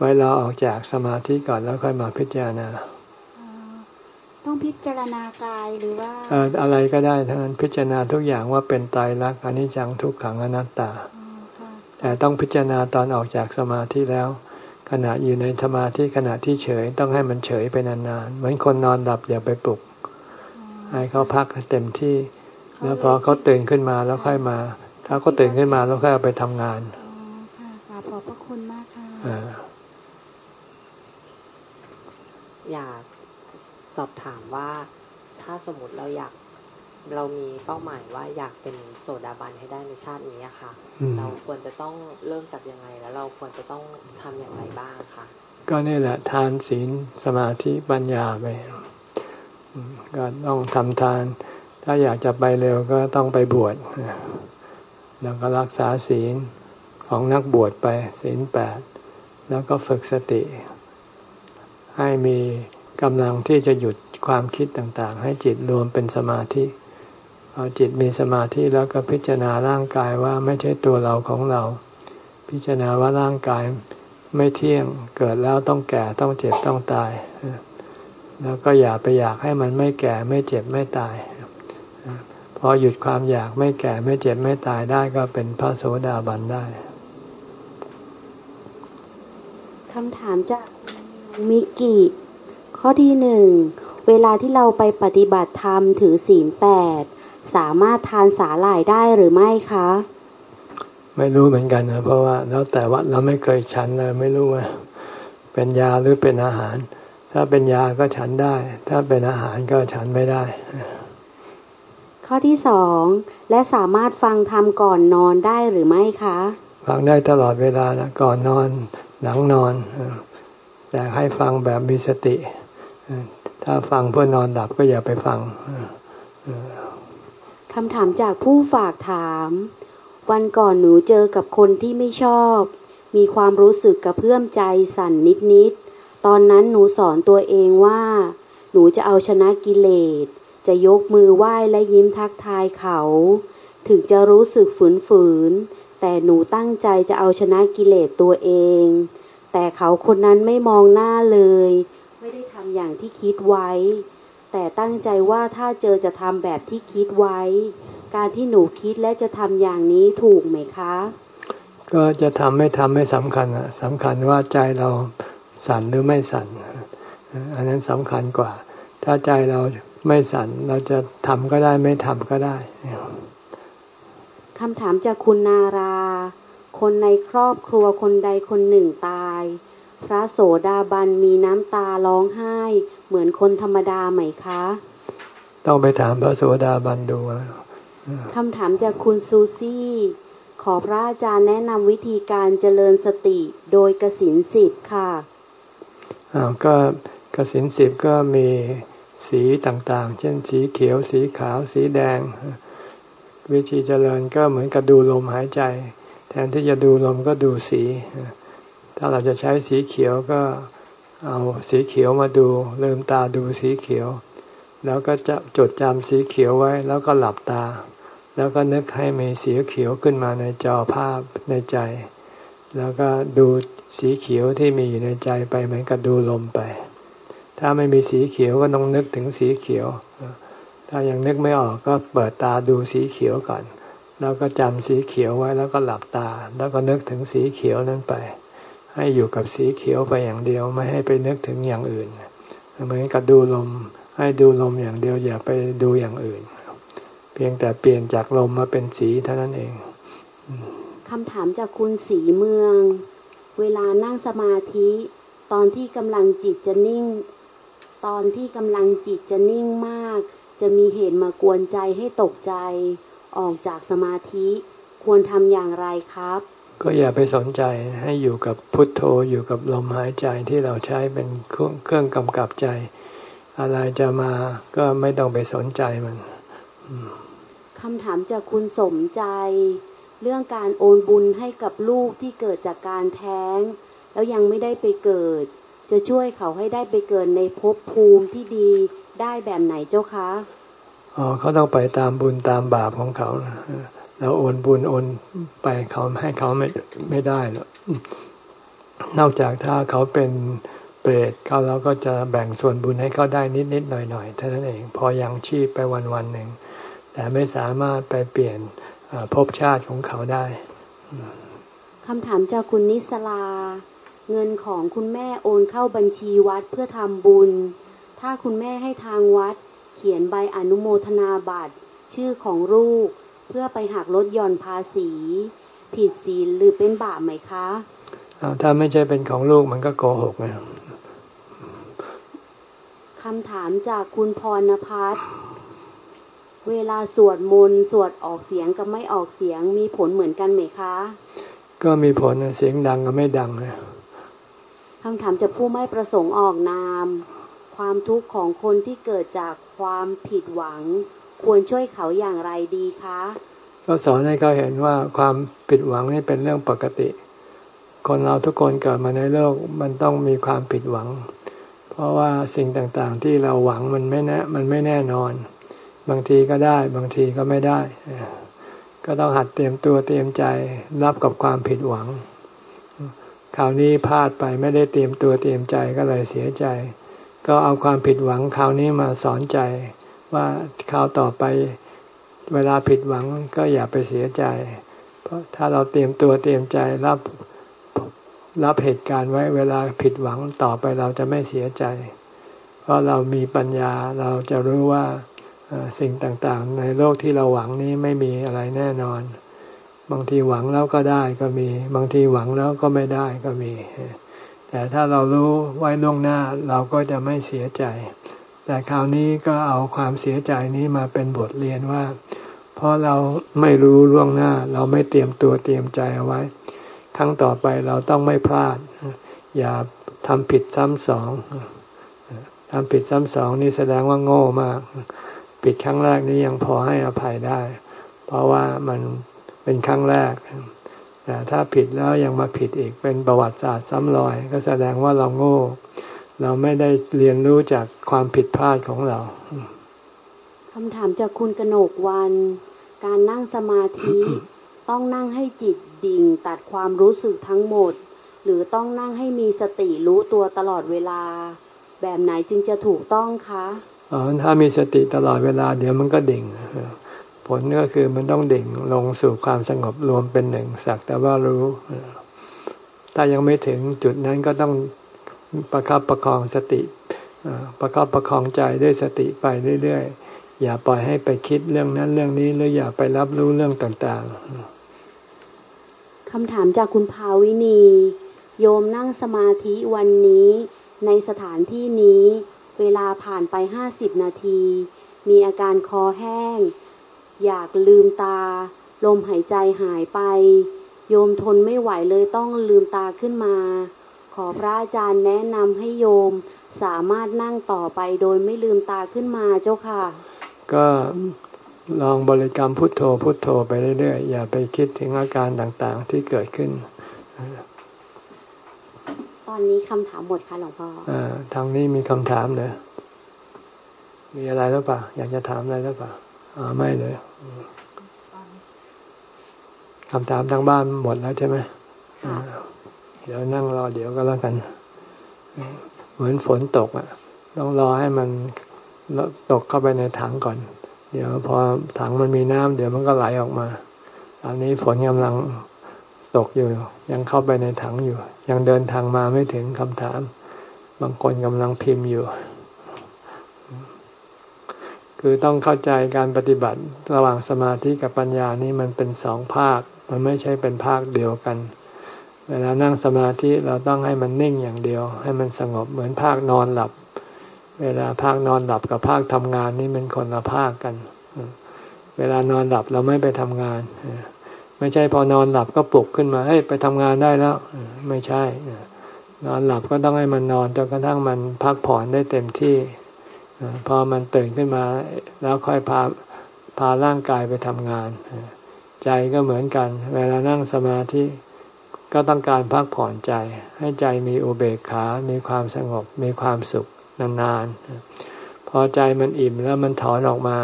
A: ไว้เราออกจากสมาธิก่อนแล้วค่อยมาพิจารณา
D: ต้องพิจารณากายหรือว่า
A: อะไรก็ได้ทั้งนั้นพิจารณาทุกอย่างว่าเป็นตายรักอนิจจังทุกขังอนัตตา แต่ต้องพิจารณาตอนออกจากสมาธิแล้ว ขณะอยู่ในสมาธิขณะที่เฉยต้องให้มันเฉยไปนานๆเหมือนคนนอนหลับอย่าไปปลุก ให้เขาพักเต็มที่ แล้วพอเขาตื่นขึ้นมาแล้วค่อยมา ถ้าเขาตื่นขึ้นมาแล้วค่อยเอาไปทำงาน
D: ค่ะขอบพระคุณมาก
E: ค่ะ อยากสอบถามว่าถ้าสมมติเราอยากเรามีเป้าหมายว่าอยากเป็นโสดาบันให้ได้ในชาตินี้ค่ะ เราควรจะต้องเริ่มจากยังไง แล้วเราควรจะต้องทำอย่างไรบ้างคะ
A: ก็นี่แหละทานศีลสมาธิปัญญาไปก็ต้องทำทาน ถ้าอยากจะไปเร็วก็ต้องไปบวชแล้วก็รักษาศีลของนักบวชไปศีลแปดแล้วก็ฝึกสติ ให้มีกำลังที่จะหยุดความคิดต่างๆ ให้จิตรวมเป็นสมาธิพอจิตมีสมาธิแล้วก็พิจารณาร่างกายว่าไม่ใช่ตัวเราของเรา พิจารณาว่าร่างกายไม่เที่ยงเกิดแล้วต้องแก่ต้องเจ็บต้องตาย แล้วก็อย่าไปอยากให้มันไม่แก่ไม่เจ็บไม่ตาย พอหยุดความอยากไม่แก่ไม่เจ็บไม่ตายได้ก็เป็นพระโสดาบันได้
C: คำถามจาก มิกิ ข้อที่หนึ่งเวลาที่เราไปปฏิบัติธรรมถือศีลแปดสามารถทานสาหร่ายได้หรือไม่คะ
A: ไม่รู้เหมือนกันนะ เพราะว่าแล้วแต่ว่าเราไม่เคยฉันเลยไม่รู้ว่า เป็นยาหรือเป็นอาหาร ถ้าเป็นยาก็ฉันได้ ถ้าเป็นอาหารก็ฉันไม่ได้
C: ข้อที่สองและสามารถฟังธรรมก่อนนอนได้หรือไม่คะ
A: ฟังได้ตลอดเวลานะก่อนนอน หลังนอน แต่ให้ฟังแบบมีสติ ถ้าฟังเพื่อนอนหลับก็อย่าไปฟัง
C: คำถามจากผู้ฝากถาม วันก่อนหนูเจอกับคนที่ไม่ชอบ มีความรู้สึกกระเพื่อมใจสั่นนิดๆ ตอนนั้นหนูสอนตัวเองว่า หนูจะเอาชนะกิเลส จะยกมือไหว้และยิ้มทักทายเขา ถึงจะรู้สึกฝืนๆ แต่หนูตั้งใจจะเอาชนะกิเลสตัวเอง แต่เขาคนนั้นไม่มองหน้าเลย ไม่ได้ทำอย่างที่คิดไว้ แต่ตั้งใจว่าถ้าเจอจะทำแบบที่คิดไว้ การที่หนูคิดและจะทำอย่างนี้ถูกไหมคะ
A: ก็จะทำไม่ทำไม่สำคัญอะสำคัญว่าใจเราสั่นหรือไม่สั่น อันนั้นสำคัญกว่า ถ้าใจเราไม่สั่นเราจะทำก็ได้ไม่ทำก็ได้
C: คำถามจากคุณนารา คนในครอบครัวคนใดคนหนึ่งตาย พระโสดาบันมีน้ำตาร้องไห้ เหมือนคนธรรมดาไหมคะ
A: ต้องไปถามพระโสดาบันดู
C: คำถามจากคุณซูซี่ขอพระอาจารย์แนะนำวิธีการเจริญสติโดยกสินสิบค่ะ
A: อ้าวก็กสินสิบก็มีสีต่างๆ เช่นสีเขียว สีขาว สีแดง วิธีเจริญก็เหมือนกับดูลมหายใจ แทนที่จะดูลมก็ดูสี ถ้าเราจะใช้สีเขียวก็เอาสีเขียวมาดูลืมตาดูสีเขียว แล้วก็จะจดจำสีเขียวไว้ แล้วก็หลับตา แล้วก็นึกให้มีสีเขียวขึ้นมาในจอภาพในใจ แล้วก็ดูสีเขียวที่มีอยู่ในใจไปเหมือนกับดูลมไป ถ้าไม่มีสีเขียวก็ต้องนึกถึงสีเขียวถถ้ายังนึกไม่ออกก็เปิดตาดูสีเขียวก่อน แล้วก็จำสีเขียวไว้แล้วก็หลับตา แล้วก็นึกถึงสีเขียวนั้นไป ให้อยู่กับสีเขียวไปอย่างเดียวไม่ให้ไปนึกถึงอย่างอื่นเหมือนกับดูลม ให้ดูลมอย่างเดียวอย่าไปดูอย่างอื่น เพียงแต่เปลี่ยนจากลมมาเป็นสีเท่านั้นเอง
C: คำถามจากคุณสีเมือง เวลานั่งสมาธิ ตอนที่กำลังจิตจะนิ่ง ตอนที่กำลังจิตจะนิ่งมาก จะมีเหตุมากวนใจให้ตกใจ ออกจากสมาธิควรทำอย่างไรครับ
A: ก็อย่าไปสนใจให้อยู่กับพุทโธอยู่กับลมหายใจที่เราใช้เป็นเครื่องกำกับใจ อะไรจะมาก็ไม่ต้องไปสนใจมัน
C: คำถามจากคุณสมใจ เรื่องการโอนบุญให้กับลูกที่เกิดจากการแท้ง แล้วยังไม่ได้ไปเกิด จะช่วยเขาให้ได้ไปเกิดในภพภูมิที่ดีได้แบบไหนเจ้าคะ
A: อ๋อ เขาต้องไปตามบุญตามบาปของเขาแล้วโอนบุญโอนไปเขาให้เขาไม่ไม่ได้หรอกนอกจากถ้าเขาเป็นเปรตเขาเราก็จะแบ่งส่วนบุญให้เขาได้นิดนิดหน่อยหน่อยเท่านั้นเอง พอยังชีพไปวันวันหนึ่ง แต่ไม่สามารถไปเปลี่ยนภพชาติของเขาได้
C: คำถามจากคุณนิสลา เงินของคุณแม่โอนเข้าบัญชีวัดเพื่อทำบุญ ถ้าคุณแม่ให้ทางวัด ขียนใบอนุโมทนาบัตร ชื่อของลูก เพื่อไปหักลดหย่อนภาษี ผิดศีลหรือเป็นบาปไหมคะ
A: ถ้าไม่ใช่เป็นของลูกมันก็โกหกไง
C: คำถามจากคุณพรณพัฒน์เวลาสวดมนต์สวดออกเสียงกับไม่ออกเสียงมีผลเหมือนกันไหมคะ
A: ก็มีผลเสียงดังกับไม่ดังนะ
C: คำถามจากผู้ไม่ประสงค์ออกนาม ความทุกข์ของคนที่เกิดจากความผิดหวัง ควรช่วยเขาอย่างไรดีคะ
A: ก็สอนให้เขาเห็นว่าความผิดหวังนี่เป็นเรื่องปกติ คนเราทุกคนเกิดมาในโลกมันต้องมีความผิดหวัง เพราะว่าสิ่งต่างๆที่เราหวังมันไม่แน่มันไม่แน่นอน บางทีก็ได้ บางทีก็ไม่ได้ ก็ต้องหัดเตรียมตัวเตรียมใจรับกับความผิดหวังคราวนี้พลาดไปไม่ได้เตรียมตัวเตรียมใจก็เลยเสียใจ ก็เอาความผิดหวังคราวนี้มาสอนใจว่าคราวต่อไปเวลาผิดหวังก็อย่าไปเสียใจ เพราะถ้าเราเตรียมตัวเตรียมใจรับรับเหตุการณ์ไว้เวลาผิดหวังต่อไปเราจะไม่เสียใจ เพราะเรามีปัญญาเราจะรู้ว่าสิ่งต่างๆ ในโลกที่เราหวังนี้ไม่มีอะไรแน่นอน บางทีหวังแล้วก็ได้ก็มี บางทีหวังแล้วก็ไม่ได้ก็มี แต่ถ้าเรารู้ไว้ล่วงหน้าเราก็จะไม่เสียใจ แต่คราวนี้ก็เอาความเสียใจนี้มาเป็นบทเรียนว่า เพราะเราไม่รู้ล่วงหน้า เราไม่เตรียมตัวเตรียมใจเอาไว้ ครั้งต่อไปเราต้องไม่พลาด อย่าทำผิดซ้ำสองทำผิดซ้ำสองนี่แสดงว่าโง่มาก ผิดครั้งแรกนี้ยังพอให้อภัยได้ เพราะว่ามันเป็นครั้งแรก แต่ถ้าผิดแล้วยังมาผิดอีกเป็นประวัติศาสตร์ซ้ำรอย ก็แสดงว่าเราโง่ เราไม่ได้เรียนรู้จากความผิดพลาดของเรา
C: คำถามจากคุณกนกวัน การนั่งสมาธิต้องนั่งให้จิตดิ่งตัดความรู้สึกทั้งหมด หรือต้องนั่งให้มีสติรู้ตัวตลอดเวลา แบบไหนจึงจะถูกต้องคะ
A: อ๋อถ้ามีสติตลอดเวลา เดี๋ยวมันก็ดิ่ง ผลก็คือมันต้องดิ่งลงสู่ความสงบรวมเป็นหนึ่งสักแต่ว่ารู้ ถ้ายังไม่ถึงจุดนั้นก็ต้องประคับประคองสติประคับประคองใจด้วยสติไปเรื่อยๆ อย่าปล่อยให้ไปคิดเรื่องนั้นเรื่องนี้หรืออย่าไปรับรู้เรื่องต่าง
C: ๆคำถามจากคุณภาวินี โยมนั่งสมาธิวันนี้ ในสถานที่นี้ เวลาผ่านไปห้าสิบนาที มีอาการคอแห้ง อยากลืมตา ลมหายใจหายไป โยมทนไม่ไหวเลยต้องลืมตาขึ้นมา ขอพระอาจารย์แนะนำให้โยมสามารถนั่งต่อไปโดยไม่ลืมตาขึ้นมาเจ้าค่ะ
A: ก็ลองบริกรรมพุทโธพุทโธไปเรื่อยๆ อย่าไปคิดถึงอาการต่างๆที่เกิดขึ้น
C: ตอนนี้คำถามหมดค่ะหลวงพ่อ
A: อทางนี้มีคำถามเลยมีอะไรหรือเปล่า อยากจะถามอะไรหรือเปล่า อ่า ไม่เลย คำถามทางบ้านหมดแล้วใช่ไหมเดี๋ยวนั่งรอเดี๋ยวก็แล้วกัน เหมือนฝนตกอะ ต้องรอให้มันตกเข้าไปในถังก่อน เดี๋ยวพอถังมันมีน้ำเดี๋ยวมันก็ไหลออกมา ตอนนี้ฝนกำลังตกอยู่ ยังเข้าไปในถังอยู่ ยังเดินทางมาไม่ถึงคำถาม บางคนกำลังพิมพ์อยู่ คือต้องเข้าใจการปฏิบัติระหว่างสมาธิกับปัญญานี่มันเป็นสองภาค มันไม่ใช่เป็นภาคเดียวกัน เวลานั่งสมาธิเราต้องให้มันนิ่งอย่างเดียว ให้มันสงบเหมือนภาคนอนหลับ เวลาภาคนอนหลับกับภาคทำงานนี่มันคนละภาคกัน เวลานอนหลับเราไม่ไปทำงาน ไม่ใช่พอนอนหลับก็ปลุกขึ้นมาเฮ้ยไปทำงานได้แล้ว ไม่ใช่ นอนหลับก็ต้องให้มันนอนจนกระทั่งมันพักผ่อนได้เต็มที่ พอมันตื่นขึ้นมา แล้วค่อยพาพาร่างกายไปทำงาน ใจก็เหมือนกัน เวลานั่งสมาธิก็ต้องการพักผ่อนใจ ให้ใจมีอุเบกขา มีความสงบ มีความสุขนานๆ พอใจมันอิ่มแล้วมันถอนออกมา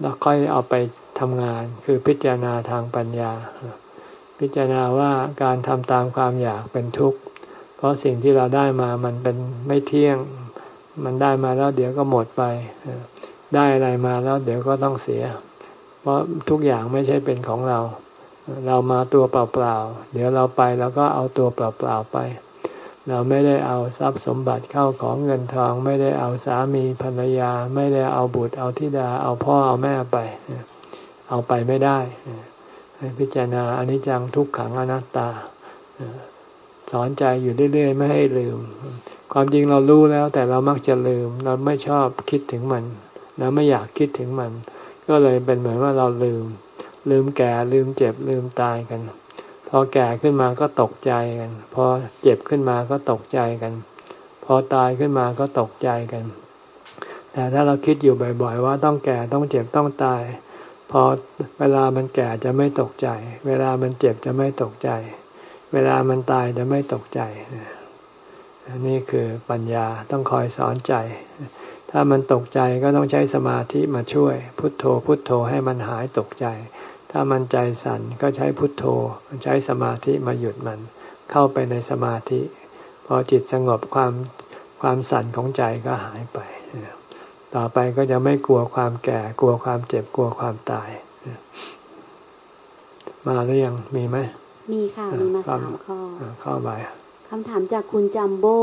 A: แล้วค่อยเอาไปทำงาน คือพิจารณาทางปัญญา พิจารณาว่าการทำตามความอยากเป็นทุกข์ เพราะสิ่งที่เราได้มามันเป็นไม่เที่ยง มันได้มาแล้วเดี๋ยวก็หมดไปได้อะไรมาแล้วเดี๋ยวก็ต้องเสีย เพราะทุกอย่างไม่ใช่เป็นของเรา เรามาตัวเปล่าๆ เดี๋ยวเราไปแล้วก็เอาตัวเปล่าๆไป เราไม่ได้เอาทรัพย์สมบัติเข้าของเงินทอง ไม่ได้เอาสามีภรรยา ไม่ได้เอาบุตรเอาธิดา เอาพ่อเอาแม่ไป เอาไปไม่ได้ พิจารณาอนิจจังทุกขังอนัตตา สอนใจอยู่เรื่อยๆ ไม่ให้ลืม ความจริงเรารู้แล้วแต่เรามักจะลืม เราไม่ชอบคิดถึงมันเราไม่อยากคิดถึงมัน ก็เลยเป็นเหมือนว่าเราลืม ลืมแก่ลืมเจ็บลืมตายกัน พอแก่ขึ้นมาก็ตกใจกัน พอเจ็บขึ้นมาก็ตกใจกัน พอตายขึ้นมาก็ตกใจกัน แต่ถ้าเราคิดอยู่บ่อย ๆ ว่าต้องแก่ต้องเจ็บต้องตาย พอเวลามันแก่จะไม่ตกใจ เวลามันเจ็บจะไม่ตกใจ เวลามันตายจะไม่ตกใจ คือปัญญาต้องคอยสอนใจ ถ้ามันตกใจก็ต้องใช้สมาธิมาช่วย พุทโธ พุทโธให้มันหายตกใจ ถ้ามันใจสั่นก็ใช้พุทโธใช้สมาธิมาหยุดมัน เข้าไปในสมาธิ พอจิตสงบความความสั่นของใจก็หายไป ต่อไปก็จะไม่กลัวความแก่ กลัวความเจ็บกลัวความตาย มาหรือยังมีไหม
C: มีค่ะมีมาสามข้อ
A: ข้อไป
C: คำถามจากคุณจัมโบ้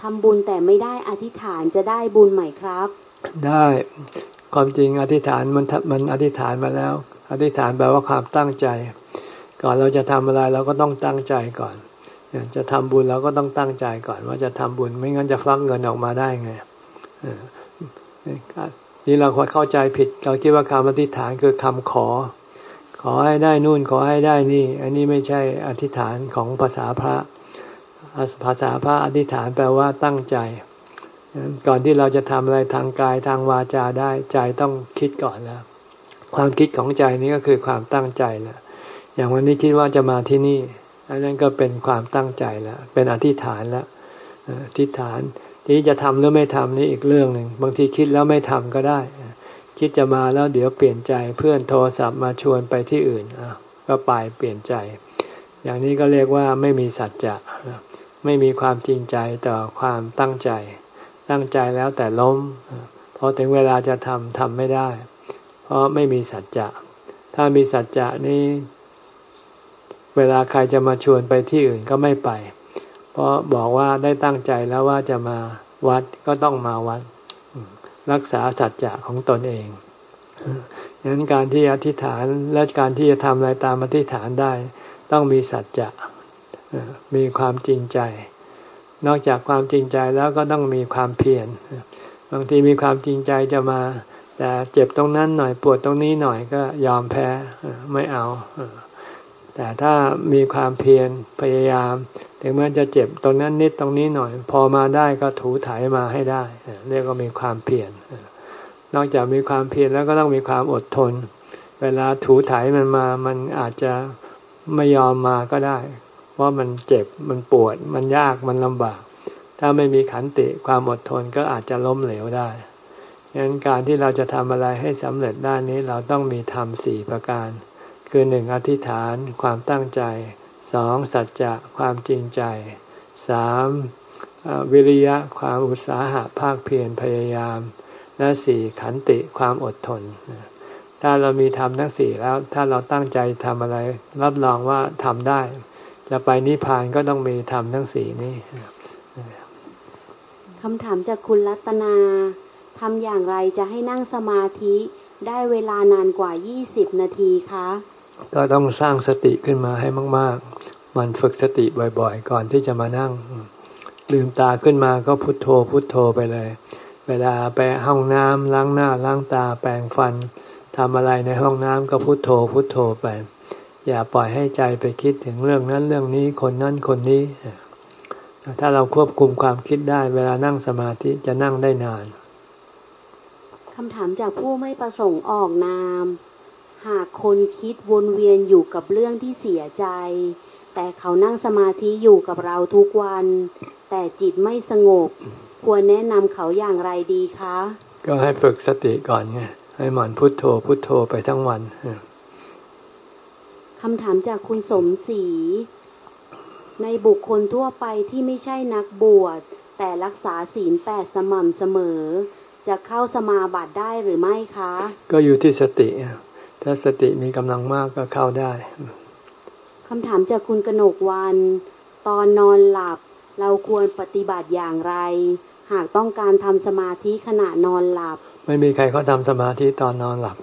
C: ทำบุญแต่ไม่ได้อธิษฐานจะได้บุญไหมครับ
A: ได้ความจริงอธิษฐานมันมันอธิษฐานมาแล้ว อธิษฐานแปลว่าความตั้งใจ ก่อนเราจะทำอะไรเราก็ต้องตั้งใจก่อนจะทำบุญเราก็ต้องตั้งใจก่อน ว่าจะทำบุญไม่งั้นจะฟักเงินออกมาได้ไงนี่เราเข้าใจผิด เราคิดว่าคำอธิษฐานคือคำขอ ขอให้ได้นู่นขอให้ได้นี่ อันนี้ไม่ใช่อธิษฐานของภาษาพระ ภาษาพระอธิษฐานแปลว่าตั้งใจ ก่อนที่เราจะทำอะไรทางกายทางวาจาได้ใจต้องคิดก่อนแล้ว ความคิดของใจนี้ก็คือความตั้งใจแล้วอย่างวันนี้คิดว่าจะมาที่นี่ อันนั้นก็เป็นความตั้งใจแล้ว เป็นอธิษฐานแล้วอธิษฐานทีนี้จะทำหรือไม่ทำนี่อีกเรื่องหนึ่งบางทีคิดแล้วไม่ทำก็ได้ คิดจะมาแล้วเดี๋ยวเปลี่ยนใจเพื่อนโทรศัพท์มาชวนไปที่อื่นอะก็ไปเปลี่ยนใจ อย่างนี้ก็เรียกว่าไม่มีสัจจะ ไม่มีความจริงใจต่อความตั้งใจ ตั้งใจแล้วแต่ล้มพอถึงเวลาจะทำทำไม่ได้ เพราะไม่มีสัจจะ ถ้ามีสัจจะนี่ เวลาใครจะมาชวนไปที่อื่นก็ไม่ไป เพราะบอกว่าได้ตั้งใจแล้วว่าจะมาวัดก็ต้องมาวัด รักษาสัจจะของตนเองดังนั้นการที่อธิษฐานและการที่จะทำอะไรตามอธิษฐานได้ ต้องมีสัจจะ มีความจริงใจ นอกจากความจริงใจแล้วก็ต้องมีความเพียรบางทีมีความจริงใจจะมา แต่เจ็บตรงนั้นหน่อยปวดตรงนี้หน่อยก็ยอมแพ้ไม่เอาแต่ถ้ามีความเพียรพยายาม ถึงแม้จะเจ็บตรงนั้นนิดตรงนี้หน่อย พอมาได้ก็ถูถ่ายมาให้ได้เรียกว่ามีความเพียรนอกจากมีความเพียรแล้วก็ต้องมีความอดทน เวลาถูถ่ายมันมา มันอาจจะไม่ยอมมาก็ได้ เพรามันเจ็บมันปวด มันยากมันลำบาก ถ้าไม่มีขันติความอดทนก็อาจจะล้มเหลวได้ดังนั้นการที่เราจะทำอะไรให้สำเร็จด้านนี้เราต้องมีธรรมสี่ประการ คือหนึ่งอธิษฐานความตั้งใจสองสัจจะความจริงใจสามวิริยะความอุตสาหะภาคเพียรพยายาม และสี่ขันติความอดทน ถ้าเรามีทำทั้งสี่แล้วถ้าเราตั้งใจทำอะไร รับรองว่าทำได้ จะไปนิพพานก็ต้องมีทำทั้งสี่นี้
C: คำถามจากคุณรัตนาทำอย่างไรจะให้นั่งสมาธิได้เวลานานกว่า 20 นาทีคะ
A: ก็ต้องสร้างสติขึ้นมาให้มาก ๆ มันฝึกสติบ่อยๆ ก่อนที่จะมานั่ง ลืมตาขึ้นมาก็พุโทโธพุโทโธไปเลย เวลาไปห้องน้ำล้างหน้าล้างตาแปรงฟันทำอะไรในห้องน้ำก็พุโทโธพุโทโธไป อย่าปล่อยให้ใจไปคิดถึงเรื่องนั้นเรื่องนี้คนนั้นคนนี้ ถ้าเราควบคุมความคิดได้ เวลานั่งสมาธิจะนั่งได้นาน
C: คำถามจากผู้ไม่ประสงค์ออกนาม หากคนคิดวนเวียนอยู่กับเรื่องที่เสียใจ แต่เขานั่งสมาธิอยู่กับเราทุกวัน แต่จิตไม่สงบ ควรแนะนำเขาอย่างไรดีคะ
A: ก็ให้ฝึกสติก่อนไงให้หมันพุทโธพุทโธไปทั้งวัน
C: คำถามจากคุณสมศรี ในบุคคลทั่วไปที่ไม่ใช่นักบวช แต่รักษาศีลแปดสม่ำเสมอ จะเข้าสมาบัติได้หรือไม่คะ
A: ก็อยู่ที่สติ ถ้าสติมีกำลังมากก็เข้าได้
C: คำถามจากคุณกนกวัน ตอนนอนหลับเราควรปฏิบัติอย่างไร หากต้องการทำสมาธิขณะนอนหลับ
A: ไม่มีใครเขาทาสมาธิตอนนอนหลับ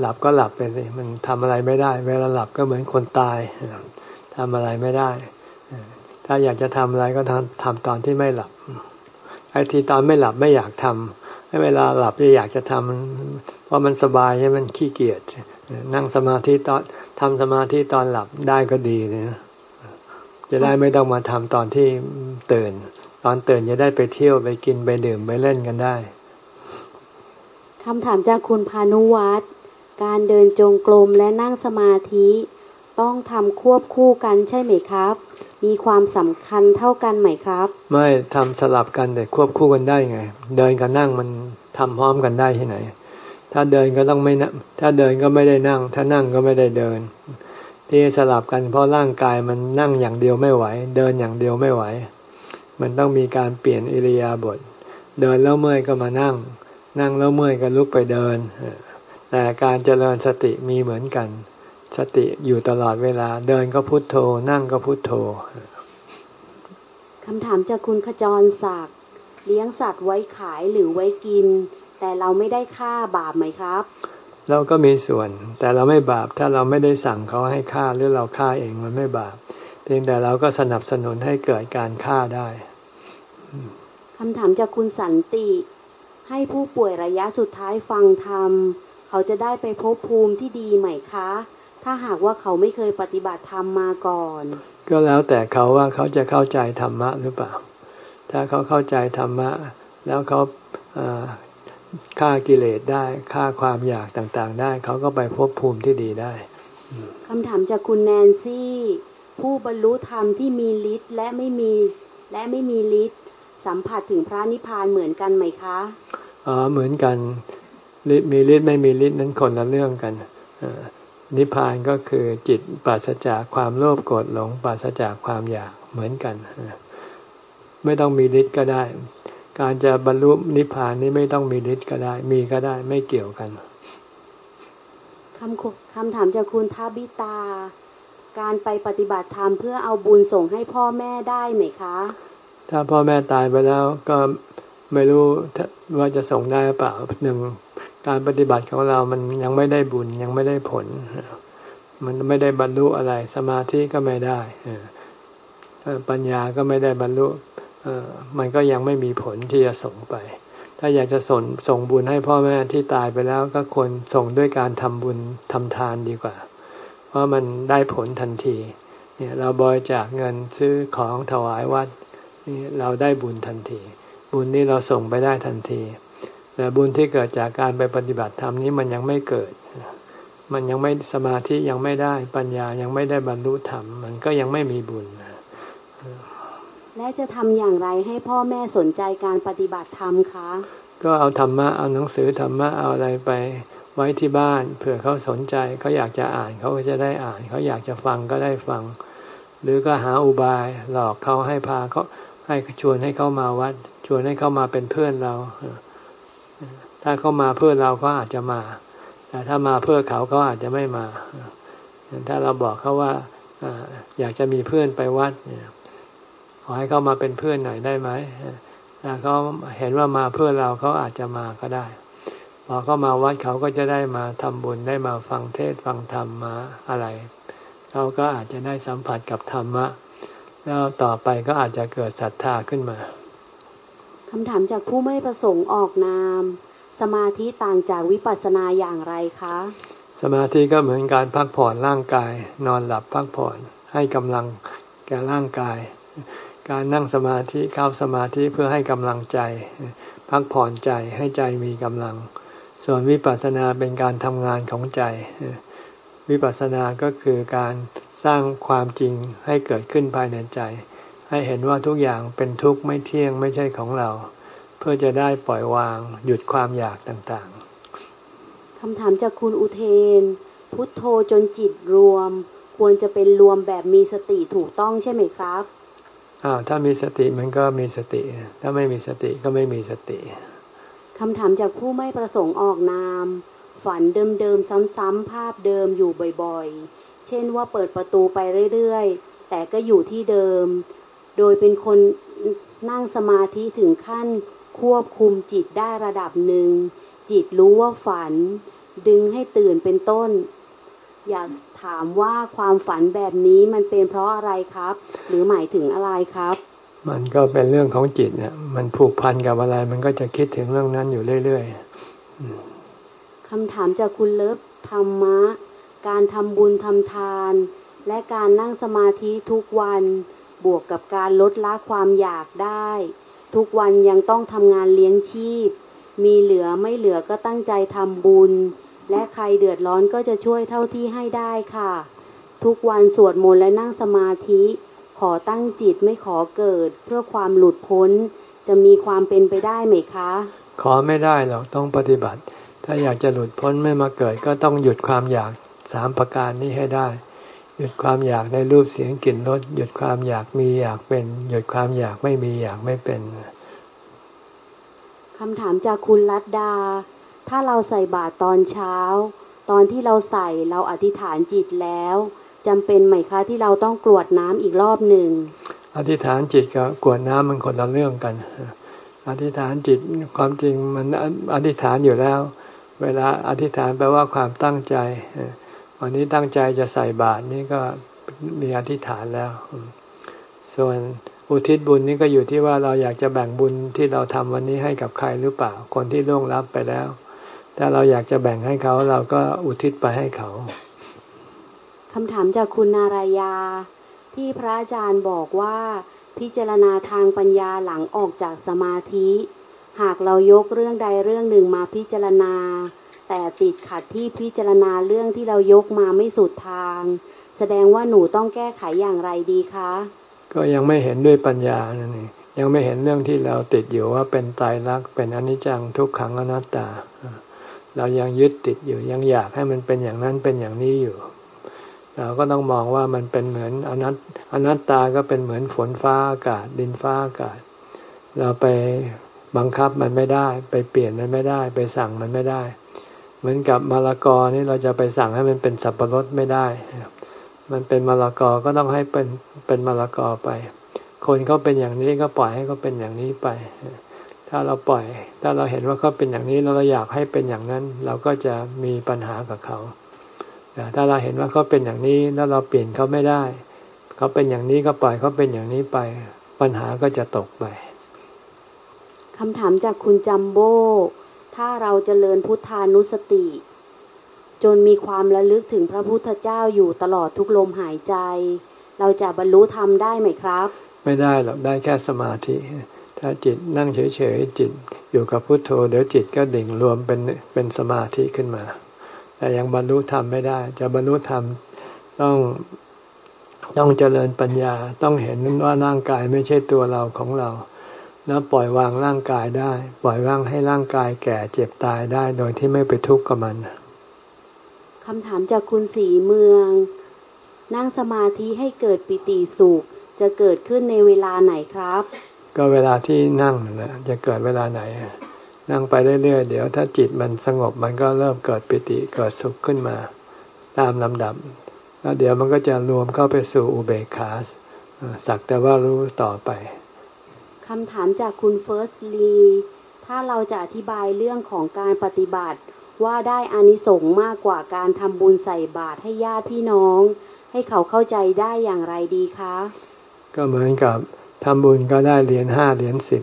A: หลับก็หลับไปสิมันทำอะไรไม่ได้ เวลาหลับก็เหมือนคนตายทำอะไรไม่ได้ ถ้าอยากจะทำอะไรก็ทำทำตอนที่ไม่หลับ ไอ้ที่ตอนไม่หลับไม่อยากทำให้เวลาหลับจะอยากจะทำเพราะมันสบายใช่มันขี้เกียจนั่งสมาธิตอนทำสมาธิตอนหลับได้ก็ดีนะจะได้ไม่ต้องมาทำตอนที่ตื่น ตอนตื่นจะได้ไปเที่ยวไปกินไปดื่มไปเล่นกันได้
C: คำถามจากคุณพานุวัตร การเดินจงกรมและนั่งสมาธิ ต้องทำควบคู่กันใช่ไหมครับ มีความสำคัญเท่ากันไหมครับ
A: ไม่ทำสลับกันแต่ควบคู่กันได้ไง เดินกับนั่งมันทำพร้อมกันได้ที่ไหน ถ้าเดินก็ต้องไม่ถ้าเดินก็ไม่ได้นั่ง ถ้านั่งก็ไม่ได้เดิน ที่สลับกันเพราะร่างกายมันนั่งอย่างเดียวไม่ไหว เดินอย่างเดียวไม่ไหว มันต้องมีการเปลี่ยนอิริยาบถเดินแล้วเมื่อยก็มานั่ง นั่งแล้วเมื่อยก็ลุกไปเดิน แต่การเจริญสติมีเหมือนกัน สติอยู่ตลอดเวลา เดินก็พุโทโธ นั่งก็พุโทโธ
C: คำถามจากคุณขจรศักดิ์เลี้ยงสัตว์ไว้ขายหรือไว้กิน แต่เราไม่ได้ค่าบาปไหมครับ
A: เราก็มีส่วน แต่เราไม่บาปถ้าเราไม่ได้สั่งเขาให้ฆ่าหรือเราฆ่าเองมันไม่บาปเพียงแต่เราก็สนับสนุนให้เกิดการฆ่าได้
C: คำถามจากคุณสันติ ให้ผู้ป่วยระยะสุดท้ายฟังธรรม เขาจะได้ไปพบภูมิที่ดีไหมคะ ถ้าหากว่าเขาไม่เคยปฏิบัติธรรมมาก่อน
A: ก็แล้วแต่เขาว่าเขาจะเข้าใจธรรมะหรือเปล่า ถ้าเขาเข้าใจธรรมะ แล้วเขาฆ่ากิเลสได้ฆ่าความอยากต่างๆ ได้ เขาก็ไปพบภูมิที่ดีได้
C: คำถามจากคุณแนนซี่ ผู้บรรลุธรรมที่มีฤทธิ์และไม่มีและไม่มีฤทธิ์สัมผัสถึงพระนิพพานเหมือนกันไหมคะ
A: อ๋อเหมือนกัน ฤทธิ์มีฤทธิ์ไม่มีฤทธิ์นั้นคนละเรื่องกันนิพพานก็คือจิตปราศจากความโลภโกรธหลงปราศจากความอยากเหมือนกันไม่ต้องมีฤทธิ์ก็ได้ การจะบรรลุนิพพานนี้ไม่ต้องมีฤทธิ์ก็ได้ มีก็ได้ไม่เกี่ยวกัน
C: คำคำถามจากคุณทาบิตา การไปปฏิบัติธรรมเพื่อเอาบุญส่งให้พ่อแม่ได้ไหมคะ
A: ถ้าพ่อแม่ตายไปแล้วก็ไม่รู้ว่าจะส่งได้เปล่าหนึ่ง การปฏิบัติของเรามันยังไม่ได้บุญยังไม่ได้ผล มันไม่ได้บรรลุอะไร สมาธิก็ไม่ได้ปัญญาก็ไม่ได้บรรลุมันก็ยังไม่มีผลที่จะส่งไป ถ้าอยากจะส่งส่งบุญให้พ่อแม่ที่ตายไปแล้วก็ควรส่งด้วยการทำบุญทำทานดีกว่า เพราะมันได้ผลทันที เนี่ยเราบริจาคเงินซื้อของถวายวัดนี่เราได้บุญทันที บุญนี้เราส่งไปได้ทันที แต่บุญที่เกิดจากการไปปฏิบัติธรรมนี้มันยังไม่เกิด มันยังไม่สมาธิยังไม่ได้ปัญญายังไม่ได้บรรลุธรรม มันก็ยังไม่มีบุญ
C: และจะทำอย่างไรให้พ่อแม่สนใจการปฏิบัติธรรมคะ
A: ก็เอาธรรมะเอาหนังสือธรรมะเอาอะไรไปไว้ที่บ้านเผื่อเขาสนใจเขาอยากจะอ่านเขาก็จะได้อ่านเขาอยากจะฟังก็ได้ฟัง หรือก็หาอุบายหลอกเขาให้พาเขาให้ชวนให้เขามาวัด ชวนให้เขามาเป็นเพื่อนเรา ถ้าเขามาเพื่อเราก็อาจจะมา แต่ถ้ามาเพื่อเขาเขาอาจจะไม่มา ถ้าเราบอกเขาว่าอยากจะมีเพื่อนไปวัดเนี่ยขอให้เขามาเป็นเพื่อนหน่อยได้ไหมถ้าเขาเห็นว่ามาเพื่อเราเขาอาจจะมาก็ได้พอเขามาวัดเขาก็จะได้มาทำบุญได้มาฟังเทศฟังธรรมมาอะไรเขาก็อาจจะได้สัมผัสกับธรรมะแล้วต่อไปก็อาจจะเกิดศรัทธาขึ้นมา
C: คำถามจากผู้ไม่ประสงค์ออกนาม สมาธิต่างจากวิปัสสนาอย่างไรคะ
A: สมาธิก็เหมือนการพักผ่อนร่างกาย นอนหลับพักผ่อนให้กำลังแก่ร่างกาย การนั่งสมาธิเข้าสมาธิเพื่อให้กำลังใจ พักผ่อนใจให้ใจมีกำลัง ส่วนวิปัสสนาเป็นการทำงานของใจ วิปัสสนาก็คือการสร้างความจริงให้เกิดขึ้นภายในใจ ให้เห็นว่าทุกอย่างเป็นทุกข์ไม่เที่ยงไม่ใช่ของเรา เพื่อจะได้ปล่อยวางหยุดความอยากต่าง
C: ๆคำถามจากคุณอุเทน พุทโธจนจิตรวม ควรจะเป็นรวมแบบมีสติถูกต้องใช่ไหมครับ
A: อ้าวถ้ามีสติมันก็มีสติ ถ้าไม่มีสติก็ไม่มีสติ
C: คำถามจากผู้ไม่ประสงค์ออกนาม ฝันเดิมๆซ้ำๆภาพเดิมอยู่บ่อยๆ เช่นว่าเปิดประตูไปเรื่อยๆ แต่ก็อยู่ที่เดิม โดยเป็นคนนั่งสมาธิถึงขั้น ควบคุมจิตได้ระดับหนึ่ง จิตรู้ว่าฝัน ดึงให้ตื่นเป็นต้น อยากถามว่าความฝันแบบนี้มันเป็นเพราะอะไรครับ หรือหมายถึงอะไรครับ
A: มันก็เป็นเรื่องของจิตเนี่ยมันผูกพันกับอะไร มันก็จะคิดถึงเรื่องนั้นอยู่เรื่อย
C: ๆคำถามจากคุณเลิฟธรรมะ การทำบุญทำทาน และการนั่งสมาธิทุกวันบวกกับการลดละความอยากได้ ทุกวันยังต้องทำงานเลี้ยงชีพ มีเหลือไม่เหลือก็ตั้งใจทำบุญ และใครเดือดร้อนก็จะช่วยเท่าที่ให้ได้ค่ะ ทุกวันสวดมนต์และนั่งสมาธิ ขอตั้งจิตไม่ขอเกิด เพื่อความหลุดพ้น จะมีความเป็นไปได้ไหมคะ
A: ขอไม่ได้หรอกต้องปฏิบัติ ถ้าอยากจะหลุดพ้นไม่มาเกิดก็ต้องหยุดความอยากสามประการนี้ให้ได้ หยุดความอยากในรูปเสียงกลิ่นรสหยุดความอยากมีอยากเป็น หยุดความอยากไม่มีอยากไม่เป็น
C: คำถามจากคุณรัตดา ถ้าเราใส่บาตรตอนเช้า ตอนที่เราใส่เราอธิษฐานจิตแล้วจำเป็นไหมคะที่เราต้องกรวดน้ำอีกรอบหนึ่ง
A: อธิษฐานจิตกับกรวดน้ำมันคนละเรื่องกัน อธิษฐานจิตความจริงมันอธิษฐานอยู่แล้ว เวลาอธิษฐานแปลว่าความตั้งใจ วันนี้ตั้งใจจะใส่บาตรนี่ก็มีอธิษฐานแล้ว ส่วนอุทิศบุญนี่ก็อยู่ที่ว่าเราอยากจะแบ่งบุญที่เราทำวันนี้ให้กับใครหรือเปล่า คนที่ล่วงลับไปแล้ว ถ้าเราอยากจะแบ่งให้เขาเราก็อุทิศไปให้เขา
C: คำถามจากคุณนารายา ที่พระอาจารย์บอกว่าพิจารณาทางปัญญาหลังออกจากสมาธิ หากเรายกเรื่องใดเรื่องหนึ่งมาพิจารณา แต่ติดขัดที่พิจารณาเรื่องที่เรายกมาไม่สุดทาง แสดงว่าหนูต้องแก้ไขอย่างไรดีคะ
A: ก็ยังไม่เห็นด้วยปัญญานั่นเองยังไม่เห็นเรื่องที่เราติดอยู่ว่าเป็นตายรักเป็นอนิจจังทุกขังอนัตตา เรายังยึดติดอยู่ยังอยากให้มันเป็นอย่างนั้นเป็นอย่างนี้อยู่ เราก็ต้องมองว่ามันเป็นเหมือนอนัตอนัตตาก็เป็นเหมือนฝนฟ้าอากาศดินฟ้าอากาศ เราไปบังคับมันไม่ได้ ไปเปลี่ยนมันไม่ได้ ไปสั่งมันไม่ได้ เหมือนกับมะละกอนี่เราจะไปสั่งให้มันเป็นสับปะรดไม่ได้ มันเป็นมะละกอก็ต้องให้เป็นเป็นมะละกอไป คนเขาเป็นอย่างนี้ก็ปล่อยให้เขาเป็นอย่างนี้ไป ถ้าเราปล่อย ถ้าเราเห็นว่าเขาเป็นอย่างนี้แล้วเราอยากให้เป็นอย่างนั้น เราก็จะมีปัญหากับเขาแต่ถ้าเราเห็นว่าเขาเป็นอย่างนี้แล้วเราเปลี่ยนเขาไม่ได้เขาเป็นอย่างนี้ก็ปล่อยเขาเป็นอย่างนี้ไป ปัญหาก็จะตกไป
C: คำถามจากคุณจัมโบ้ ถ้าเราจเจริญพุทธานุสติ จนมีความระลึกถึงพระพุทธเจ้าอยู่ตลอดทุกลมหายใจ เราจะบรรลุธรรมได้ไหมครับ
A: ไม่ได้หรอกได้แค่สมาธิ ถ้าจิตนั่งเฉยๆจิตอยู่กับพุทโธเดี๋ยวจิตก็ดิ่งรวมเป็นเป็นสมาธิขึ้นมา แต่ยังบรรลุธรรมไม่ได้ จะบรรลุธรรมต้องต้องเจริญปัญญาต้องเห็นว่าร่างกายไม่ใช่ตัวเราของเรา แล้วปล่อยวางร่างกายได้ ปล่อยว่างให้ร่างกายแก่เจ็บตายได้ โดยที่ไม่ไปทุกข์กับมัน
C: คำถามจากคุณสีเมือง นั่งสมาธิให้เกิดปิติสุข จะเกิดขึ้นในเวลาไหนครับ
A: ก็เวลาที่นั่งนั่นแหละจะเกิดเวลาไหน นั่งไปเรื่อยๆเดี๋ยวถ้าจิตมันสงบมันก็เริ่มเกิดปิติเกิดสุขขึ้นมา ตามลำดับ แล้วเดี๋ยวมันก็จะรวมเข้าไปสู่อุเบกขาสักแต่ว่ารู้ต่อไป
C: คำถามจากคุณเฟิร์สลีถ้าเราจะอธิบายเรื่องของการปฏิบัติว่าได้อานิสงส์มากกว่าการทำบุญใส่บาตรให้ญาติพี่น้อง ให้เขาเข้าใจได้อย่างไรดีคะ
A: ก็เหมือนกับทำบุญก็ได้เหรียญห้าเหรียญสิบ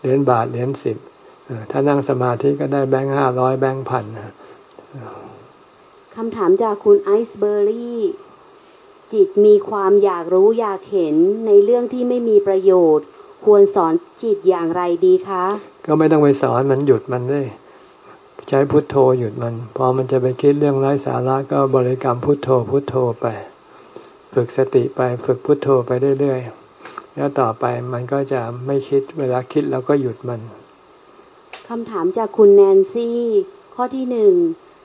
A: เหรียญบาทเหรียญสิบถ้านั่งสมาธิก็ได้แบงค์ห้าร้อยแบงค์พัน
C: คำถามจากคุณไอซ์เบอร์รี่ จิตมีความอยากรู้อยากเห็นในเรื่องที่ไม่มีประโยชน์ ควรสอนจิตอย่างไรดีคะ
A: ก็ไม่ต้องไปสอนมันหยุดมันได้ใช้พุทโธหยุดมัน พอมันจะไปคิดเรื่องไร้สาระก็บริกรรมพุทโธพุทโธไป ฝึกสติไปฝึกพุทโธไปเรื่อยๆแล้วต่อไปมันก็จะไม่คิดเวลาคิดแล้วก็หยุดมัน
C: คำถามจากคุณแนนซี่ ข้อที่หนึ่ง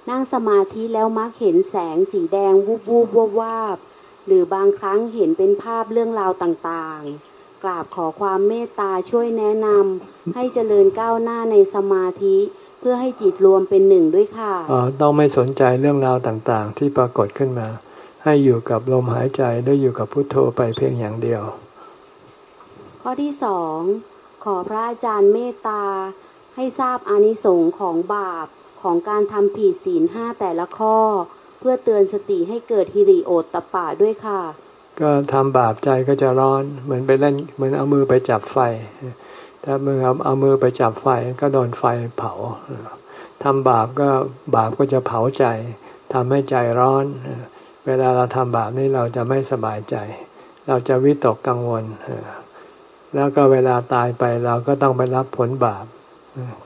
C: นั่งสมาธิแล้วมักเห็นแสงสีแดงวูบวูบวบวาบ หรือบางครั้งเห็นเป็นภาพเรื่องราวต่างๆ กราบขอความเมตตาช่วยแนะนำให้เจริญก้าวหน้าในสมาธิพื่อให้จิตรวมเป็นหนึ่งด้วยค่ะ
A: อ๋อต้องไม่สนใจเรื่องราวต่างๆ ที่ปรากฏขึ้นมา ให้อยู่กับลมหายใจได้อยู่กับพุทโธไปเพียงอย่างเดียว
C: ข้อที่สองขอพระอาจารย์เมตตา ให้ทราบอานิสงส์ของบาปของการทำผิดศีลห้าแต่ละข้อเพื่อเตือนสติให้เกิดฮิริโอตตปะด้วยค่ะ
A: ก็ทำบาปใจก็จะร้อน เหมือนไปเล่นเหมือนเอามือไปจับไฟ ถ้ามือเอาเอามือไปจับไฟก็โดนไฟเผาทำบาปก็บาปก็จะเผาใจทำให้ใจร้อน เวลาเราทำบาปนี่เราจะไม่สบายใจ เราจะวิตกกังวล แล้วก็เวลาตายไปเราก็ต้องไปรับผลบาป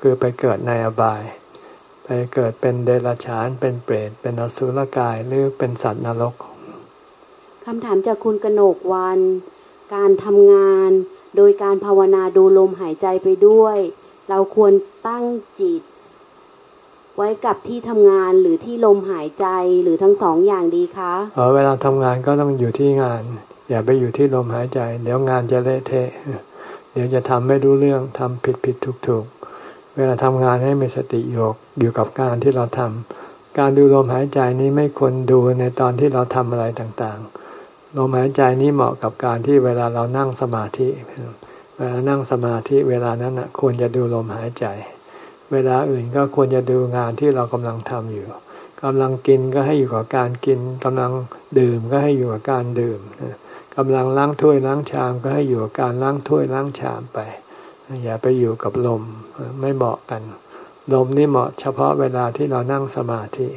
A: คือไปเกิดในอบาย ไปเกิดเป็นเดรัจฉานเป็นเปรตเป็นอสุรกายหรือเป็นสัตว์นรก
C: คำถามจากคุณกนกวัน การทำงานโดยการภาวนาดูลมหายใจไปด้วย เราควรตั้งจิต ไว้กับที่ทำงานหรือที่ลมหายใจหรือทั้งสองอย่างดีคะ
A: เออเวลาทำงานก็ต้องอยู่ที่งาน อย่าไปอยู่ที่ลมหายใจ เดี๋ยวงานจะเละเทะเดี๋ยวจะทำไม่รู้เรื่องทำผิดผิดถูกถูก เวลาทำงานให้มีสติโยกอยู่กับการที่เราทำการดูลมหายใจนี้ไม่ควรดูในตอนที่เราทำอะไรต่างๆลมหายใจนี้เหมาะกับการที่เวลาเรานั่งสมาธิเวลานั่งสมาธิเวลานั้นนะควรจะดูลมหายใจ เวลาอื่นก็ควรจะดูงานที่เรากำลังทำอยู่กำลังกินก็ให้อยู่กับการกินกำลังดื่มก็ให้อยู่กับการดื่มกำลังล้างถ้วยล้างชามก็ให้อยู่กับการล้างถ้วยล้างชามไป อย่าไปอยู่กับลมไม่เหมาะกัน ลมนี่เหมาะเฉพาะเวลาที่เรานั่งสมาธิ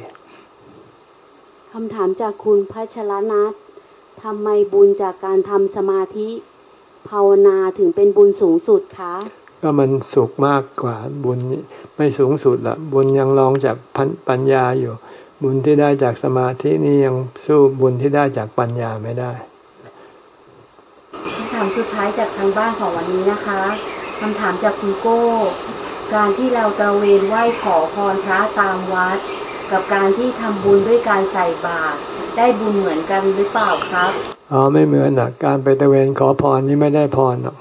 C: คำถามจากคุณพัชรนัททำไมบุญจากการทำสมาธิ ภาวนาถึงเป็นบุญสูงสุดคะ
A: ก็มันสุขมากกว่าบุญไม่สูงสุดละบุญยังรองจากปัญญาอยู่ บุญที่ได้จากสมาธินี่ยังสู้บุญที่ได้จากปัญญาไม่ได้
C: คำถามสุดท้ายจากทางบ้านของวันนี้นะคะ คำถามจากคุณโก้ การที่เราตระเวนไหว้ขอพรพระตามวัด กับการที่ทำบุญด้วยการใส่บาตรได้บุญเหมือนกันหรือเปล่าครับอ๋อ
A: ไม่เหมือนนะการไปตะเวนขอพรนี่ไม่ได้พรหรอก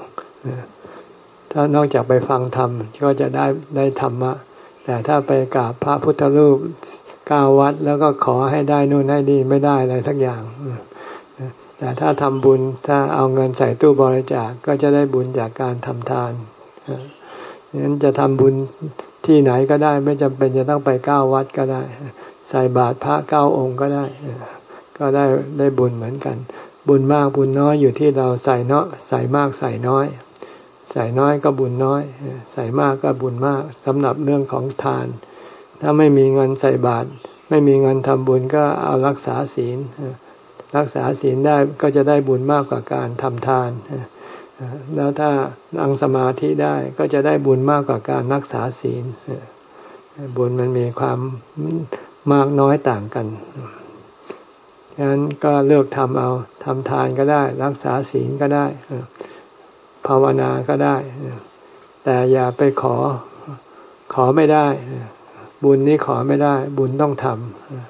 A: ถ้านอกจากไปฟังธรรมก็จะได้ได้ธรรมะ แต่ถ้าไปกราบพระพุทธรูปก้าวัดแล้วก็ขอให้ได้นู่นให้นี่ไม่ได้อะไรสักอย่าง แต่ถ้าทำบุญถ้าเอาเงินใส่ตู้บริจาคก็จะได้บุญจากการทำทานนั้นจะทำบุญที่ไหนก็ได้ ไม่จำเป็นจะต้องไปเก้าวัดก็ได้ ใส่บาตรพระเก้าองค์ก็ได้ ก็ได้ได้บุญเหมือนกัน บุญมากบุญน้อยอยู่ที่เราใส่เนาะใส่มากใส่น้อย ใส่น้อยก็บุญน้อย ใส่มากก็บุญมากสำหรับเรื่องของทาน ถ้าไม่มีเงินใส่บาตรไม่มีเงินทำบุญก็เอารักษาศีล รักษาศีลได้ก็จะได้บุญมากกว่าการทำทาน แล้วถ้านั่งสมาธิได้ก็จะได้บุญมากกว่าการรักษาศีล บุญมันมีความมากน้อยต่างกันฉะนั้นก็เลือกทำเอาทำทานก็ได้ รักษาศีลก็ได้ ภาวนาก็ได้ แต่อย่าไปขอขอไม่ได้ บุญนี้ขอไม่ได้ บุญต้องทำ